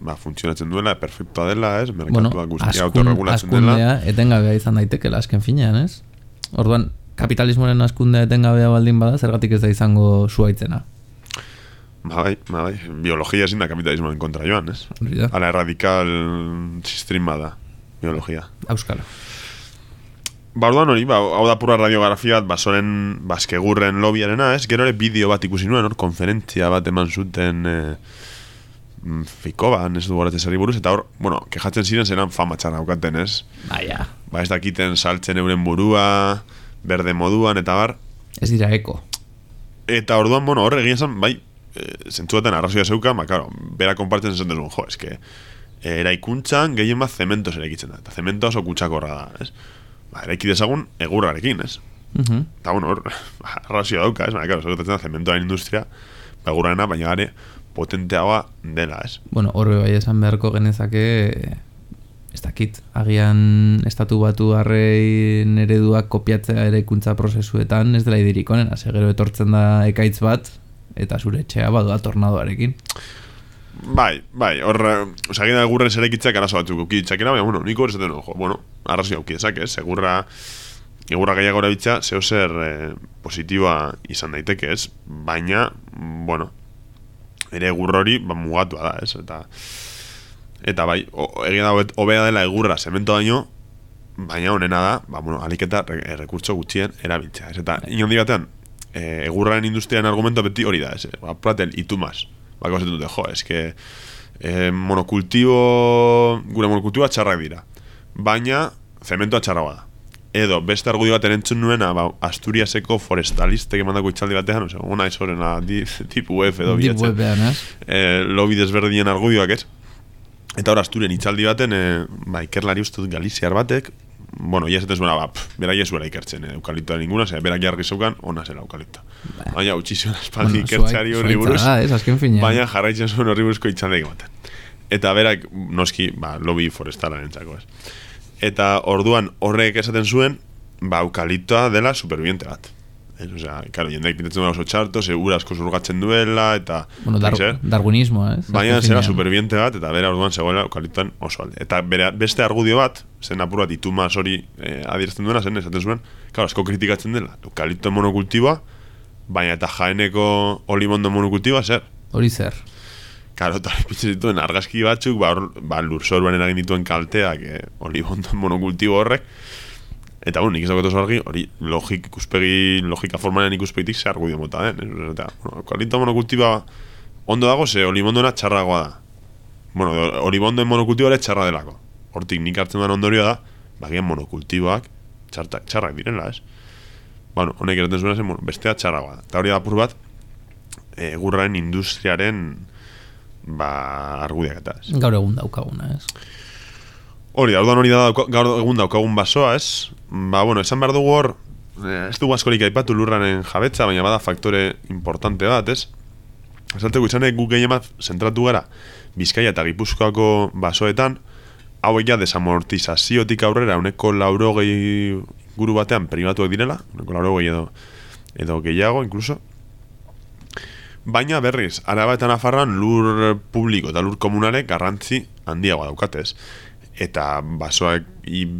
ba, funtzionatzen duela, perfectoa dela, ez? Bueno, Merkatua guztia autorregulatzen dela. askundea etengabea izan daitekela azken finean, ez? Orduan, kapitalismoaren askundea etengabea baldin bada, zergatik ez da izango suaitzena. Ba, bai, ba, bai, biologia ezin da kapitalismoaren kontra joan, ez? Hori da, Ala erradikal sistema da, biologia. auskalo. Ba, orduan hori, ba, hau da pura radiografia bat, basoren baskegurren lobiarena, ez? Gero ere bideo bat ikusi nuen, hor, konferentzia bat eman zuten e, mm, Fikoban, ez du zari buruz, eta hor, bueno, kejatzen ziren zeran fama txarra daukaten, ez? Baina, Ba, ez dakiten saltzen euren burua, berde moduan, eta bar. ez dira eko. Eta orduan, bueno, hor, egia esan, bai, e, zentzu baten arrazoia zeuka, ba, karo, bera konpartzen zen duzun, jo, eske, eraikuntzan gehien bat zementoz eraikitzen da, eta zemento oso kutsakorra da, ez? Ba, eraiki dezagun egurrarekin, ez? Mhm. Eta, bueno, hor, arrazioa dauka, ez? Baina, claro, zegoetan da, zementoaren industria, ba, egurrarena, baina gare, potenteagoa dela, ez? Bueno, horbe bai esan beharko genezake, ez dakit, agian estatu batu harrein ereduak kopiatzea eraikuntza prozesuetan ez dela idirik onena, ze gero etortzen da ekaitz bat, eta zure etxea badua tornadoarekin. Bai, bai, hor, eh, oza, egin da egurren zerekitzak arazo batzuk uki ditzakena, baina, bueno, niko hor esaten, jo, bueno, arrazio auki dezak, ez? Egurra, egurra gehiago erabiltza, zeo zer eh, positiboa izan daiteke, ez? Baina, bueno, ere egur hori, ba, mugatua da, ez? Eta, eta bai, egin da hobea dela egurra zemento baino, baina honena da, ba, bueno, aliketa re, rekurtso gutxien erabiltzea, ez? Eta, inondi batean, e, egurraren industriaren argumento beti hori da, ez? Ba, platel, itumas. Ba, gauzetu dute, jo, eske, e, monokultibo, gure monokultiboa txarrak dira. Baina, zementoa txarragoa da. Edo, beste argudio bat entzun nuena, ba, Asturiaseko forestalistek emandako itxaldi batean, ose, ez horrena, di, tipu F edo Deep bilatzen webean, ez? eh, lobi desberdinen argudioak ez. Eta hor, Asturien itxaldi baten, eh, ba, ikerlari uste dut Galiziar batek, bueno, ia esaten zuena, ba, pff, bera zuela ikertzen, eh, eukaliptoa ninguna, ze, berak jarri zeukan, ona zela eukaliptoa. Baina, utzi zuen espaldi ikertzeari horri zuaitza buruz, finean. baina jarraitzen zuen horri buruzko itxaldeik ematen. Eta berak, noski, ba, lobby forestalaren entzako, ez. Eta orduan horrek esaten zuen, ba, eukaliptoa dela superviviente bat. Ez, osea, karo, jendeak pintatzen oso txarto, ze ura asko zurgatzen duela, eta... Bueno, dar, darwinismoa, ez? Baina zera finean. superviviente bat, eta bera orduan zegoela eukaliptoan oso alde. Eta bere, beste argudio bat, zen apur bat itumas hori eh, adierazten duena, zen esaten zuen, claro, asko kritikatzen dela, eukalipto monokultiboa, baina eta jaeneko olimondo monokultiboa zer. Hori zer. Karo, eta pintzen dituen argazki batzuk, ba, hor- ba lurzoruan eragin dituen kalteak, eh, olibondo monokultibo horrek, Eta bueno, nik ez dagoet oso argi, hori logik ikuspegi, logika formalen ikuspegitik ze argudio mota den. Ez, eta, bueno, eukalipto monokultiba ondo dago, ze olibondona txarragoa da. Bueno, olibondoen monokultiba ere txarra delako. Hortik nik hartzen duan ondorioa da, bagian monokultiboak txarta, txarrak direla, ez? Bueno, honek eraten zuena zen, bueno, bestea txarragoa da. Eta hori da apur bat, eh, egurraren industriaren ba, argudiak eta ez. Gaur egun daukaguna, ez? Hori orduan hori da gaur egun daukagun basoa, ez? Ba, bueno, esan behar dugu hor, eh, ez dugu askorik aipatu lurraren jabetza, baina bada faktore importante bat, ez? Esalteko izanek guk gehien bat zentratu gara Bizkaia eta Gipuzkoako basoetan, hauek ja desamortizaziotik aurrera uneko laurogei guru batean pribatuak direla, uneko laurogei edo, edo gehiago, incluso, Baina berriz, araba eta nafarran lur publiko eta lur komunale garrantzi handiagoa daukatez. Eta basoak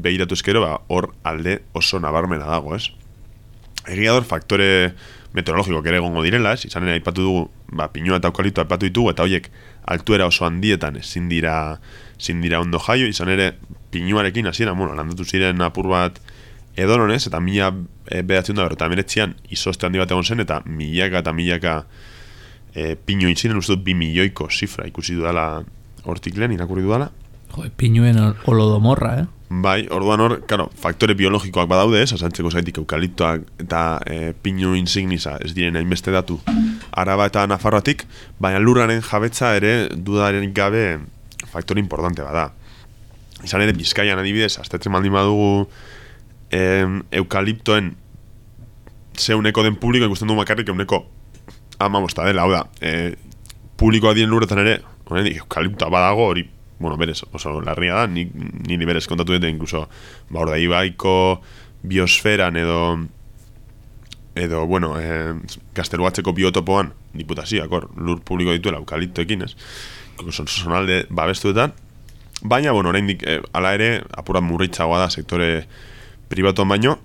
behiratu ezkero, ba, hor alde oso nabarmena dago, ez? Egia dor faktore meteorologiko ere egongo direla? Izan ere aipatu dugu, ba, pinua eta eukaliptoa aipatu ditugu, eta horiek altuera oso handietan ezin dira, ezin dira ondo jaio, izan ere pinuarekin hasiera, bueno, landatu ziren apur bat edononez, eta mila e, behatzen da, eta meretzian izoste handi bat egon zen, eta milaka eta milaka e, pinu intziren, uste dut bi milioiko zifra ikusi dudala hortik lehen, irakurri dudala. Jo, pinuen ol- olodomorra, eh? Bai, orduan hor, claro, faktore biologikoak badaude, ez, asantzeko zaitik eukaliptoak eta e, pinu insignisa ez diren hainbeste datu araba eta nafarroatik, baina lurraren jabetza ere dudaren gabe faktore importante bada. Izan ere, bizkaian adibidez, astetzen maldin badugu em, eukaliptoen zeuneko den publiko ikusten du makarrik euneko ama bosta dela, hau da, e, publikoa dien lurretan ere, honen, eukaliptoa badago hori bueno, berez, oso larria da, ni, niri berez kontatu dute, incluso, ba, hor da, ibaiko biosferan edo, edo, bueno, eh, gazteluatzeko biotopoan, diputazioak, hor, lur publiko dituela, eukaliptoekin, ez, son, sonalde babestuetan, baina, bueno, oraindik eh, ala ere, apurat murritzagoa da, sektore pribatuan baino,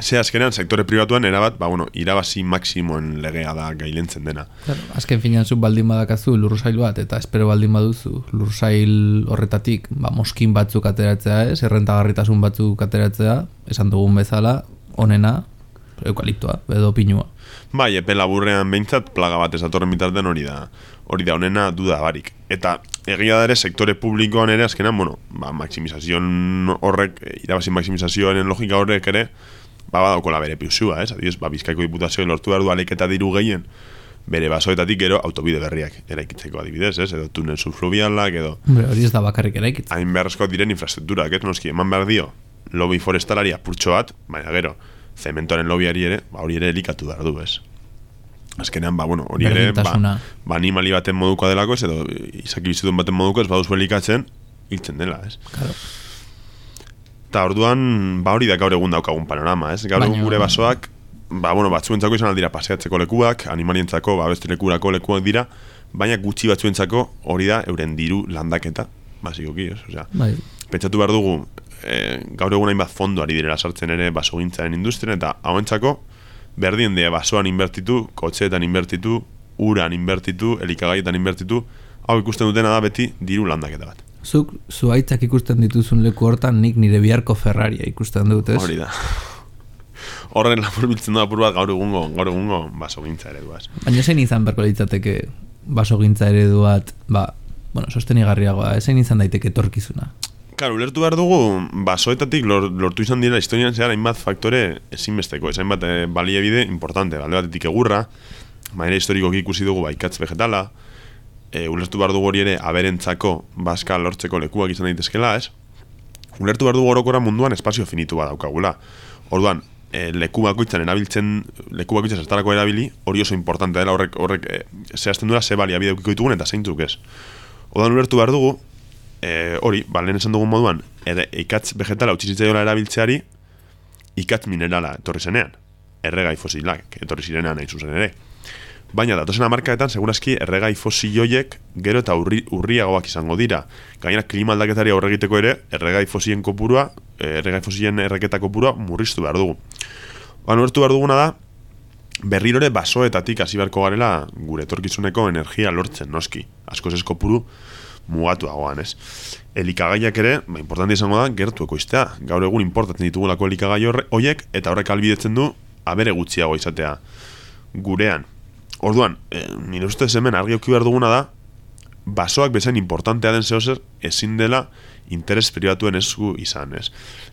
Ze azkenean, sektore pribatuan erabat, ba, bueno, irabazi maksimoen legea da gailentzen dena. Claro, azken finean zu baldin badakazu lursail bat, eta espero baldin baduzu lursail horretatik, ba, moskin batzuk ateratzea ez, errentagarritasun batzuk ateratzea, esan dugun bezala, onena, eukaliptoa, edo pinua. Bai, epe laburrean behintzat plaga bat esatorren bitarten hori da, hori da onena duda barik. Eta egia da ere sektore publikoan ere azkenan, bueno, ba, maksimizazioan horrek, irabazi maksimizazioaren logika horrek ere, ba, badauko la bere piusua, ez? Adiz, ba, bizkaiko diputazioen lortu behar du aleketa diru gehien, bere basoetatik gero autobide berriak eraikitzeko adibidez, ez? Edo tunen subfluvialak, edo... Hombre, hori ez da bakarrik eraikitzen. Hain beharrezko diren infrastrukturak, ez? Noski, eman behar dio, lobby forestalari apurtxo bat, baina gero, zementoren lobbyari ere, ba, hori ere elikatu behar du, ez? Azkenean, ba, bueno, hori ere, ba, ba, animali baten moduko delako, ez, edo izaki bizituen baten moduko, ez, baduzu elikatzen, hiltzen dela, ez? Claro. Eta orduan, ba hori da gaur egun daukagun panorama, ez? Gaur egun gure basoak, ba, bueno, batzuentzako izan aldira paseatzeko lekuak, animalientzako, ba, beste lekurako lekuak dira, baina gutxi batzuentzako hori da euren diru landaketa, basikoki, ez? Osea, bai. pentsatu behar dugu, e, gaur egun hainbat fondo ari direla sartzen ere basogintzaren industrien, eta hauentzako, berdien dea basoan inbertitu, kotxeetan inbertitu, uran inbertitu, elikagaietan inbertitu, hau ikusten dutena da beti diru landaketa bat. Zuk zuaitzak ikusten dituzun leku hortan nik nire biharko Ferraria ikusten dut, ez? Hori da. Horren lapur biltzen da apur bat gaur egungo, gaur egungo baso gintza ereduaz. Baina zein izan berko litzateke baso gintza eredu bat, ba, bueno, sostenigarriagoa, zein izan daiteke torkizuna? Claro, ulertu behar dugu, basoetatik lortu izan dira historian zehar hainbat faktore ezinbesteko, ez hainbat e, baliebide importante, balde batetik egurra, maire historikoki ikusi dugu baikatz vegetala, e, ulertu behar dugu hori ere aberentzako baska lortzeko lekuak izan daitezkela, ez? Ulertu behar dugu orokora munduan espazio finitu bat daukagula. Orduan, e, leku bakoitzan erabiltzen, leku bakoitzan zertarako erabili, hori oso importante dela horrek, horrek e, zehazten duela ze bali abide ditugun eta zeintzuk ez. Orduan ulertu behar dugu, e, hori, ba, lehen esan dugun moduan, ere, ikatz vegetala utxizitzaioa erabiltzeari, ikatz minerala etorri zenean, erregai fosilak etorri zirenean nahi zuzen ere. Baina datozen amarkaetan, segurazki, erregai fosilioiek gero eta urri, urriagoak izango dira. Gainera, klima aldaketari aurre egiteko ere, erregai fosilien kopurua, eh, erregai fosilien erreketa kopurua murriztu behar dugu. Baina, urtu behar duguna da, berrirore basoetatik hasi beharko garela gure etorkizuneko energia lortzen, noski. Asko ez kopuru mugatu dagoan, ez? Elikagaiak ere, ba, importante izango da, gertu ekoiztea. Gaur egun importatzen ditugulako elikagai horiek, eta horrek albidetzen du, abere gutxiago izatea gurean. Orduan, e, nire ustez hemen argi behar duguna da, basoak bezain importantea den zehozer, ezin dela interes pribatuen esku izan, ez?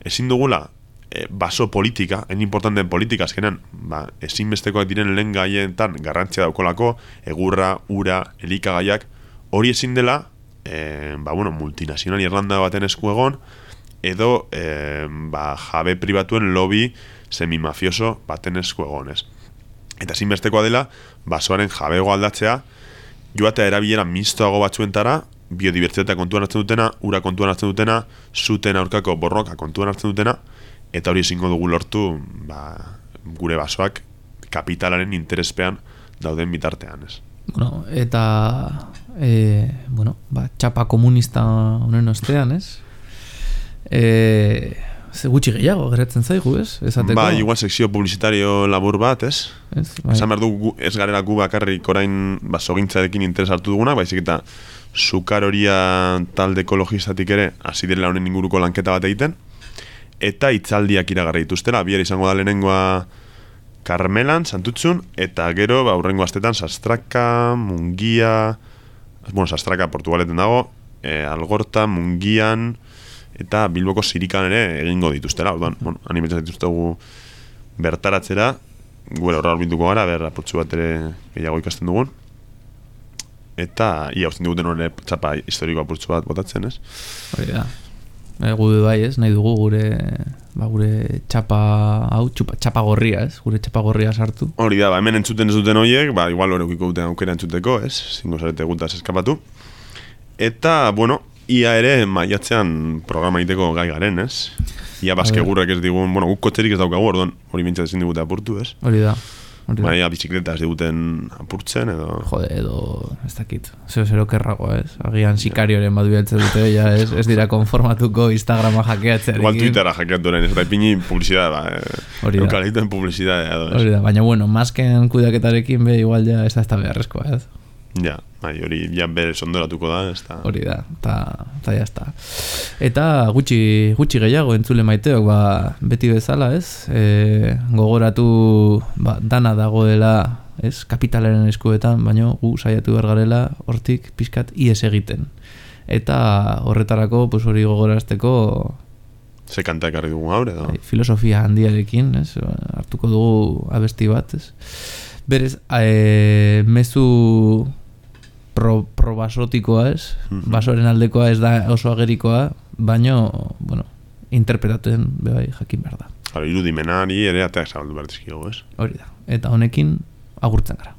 Ezin dugula, e, baso politika, en importanten politika, azkenean, ba, ezin bestekoak diren lehen gaietan garrantzia daukolako, egurra, ura, elikagaiak, hori ezin dela, e, ba, bueno, multinazional irlanda baten esku egon, edo e, ba, jabe pribatuen lobby semimafioso baten esku egon, ez? Eta zinbestekoa dela, basoaren jabego aldatzea, joatea erabilera mistoago batzuentara, biodibertsitatea kontuan hartzen dutena, ura kontuan hartzen dutena, zuten aurkako borroka kontuan hartzen dutena, eta hori ezingo dugu lortu ba, gure basoak kapitalaren interespean dauden bitartean, ez? Bueno, eta e, bueno, ba, txapa komunista honen ostean, ez? E, Ze gutxi gehiago, geratzen zaigu, ez? Esateko. Ba, igual sekzio publizitario labur bat, ez? Ez, bai. Esan behar du, ez garela gu bakarrik orain basogintzarekin interes hartu duguna, baizik eta sukar horia talde ekologistatik ere, hasi direla honen inguruko lanketa bat egiten, eta itzaldiak iragarri dituztela, bier izango da lehenengoa Karmelan, Santutzun, eta gero, ba, urrengo astetan, Sastraka, Mungia, bueno, Sastraka, Portugaleten dago, e, Algorta, Mungian, eta Bilboko sirikan ere egingo dituztela, orduan, bueno, animetzen dituztegu bertaratzera, gure horra bilduko gara, ber, apurtzu bat ere gehiago ikasten dugun, eta ia usten duguten hori txapa historiko apurtzu bat botatzen, ez? Hori da. Egu bai, ez, nahi dugu gure ba, gure txapa hau, txupa, txapa gorria, ez? Gure txapa gorria sartu. Hori da, ba, hemen entzuten ez duten horiek, ba, igual hori ukiko duten aukera entzuteko, ez? Zingo zarete gutaz eskapatu. Eta, bueno, ia ere maiatzean programa egiteko gai garen, ez? Ia baske gurrek ez digun, bueno, guk kotxerik ez daukagu, orduan hori mintzatzen digute apurtu, ez? Hori da. Hori da. Baina bizikleta ez diguten apurtzen, edo... Jode, edo, ez dakit, zeo zero kerrago, ez? Agian sikarioren bat bihatzen dute, ja, ez, ez dira konformatuko Instagrama hackeatzen. Igual Twittera orain, ez da ipini publicidad, ba, eh, Hori da. edo, ez? Hori da, baina bueno, masken kudeaketarekin be igual ja ez da ez da beharrezkoa, ez? Ja, bai, hori ja bere sondoratuko da, ez da... Hori da, eta ta jazta. Eta gutxi, gutxi gehiago entzule maiteok, ba, beti bezala, ez? E, gogoratu ba, dana dagoela, ez? Kapitalaren eskuetan, baino gu saiatu behar garela hortik pixkat ies egiten. Eta horretarako, pues hori gogorazteko Ze kanta ekarri dugu gaur, edo? bai, filosofia handiarekin, ez? Hartuko dugu abesti bat, ez? Berez, e, mezu pro, pro basotikoa, ez? Mhm. Basoren aldekoa ez da oso agerikoa, baino, bueno, interpretatzen bai jakin behar da. Claro, irudimenari ere ateak zabaldu behar dizkigu, ez? Hori da. Eta honekin agurtzen gara.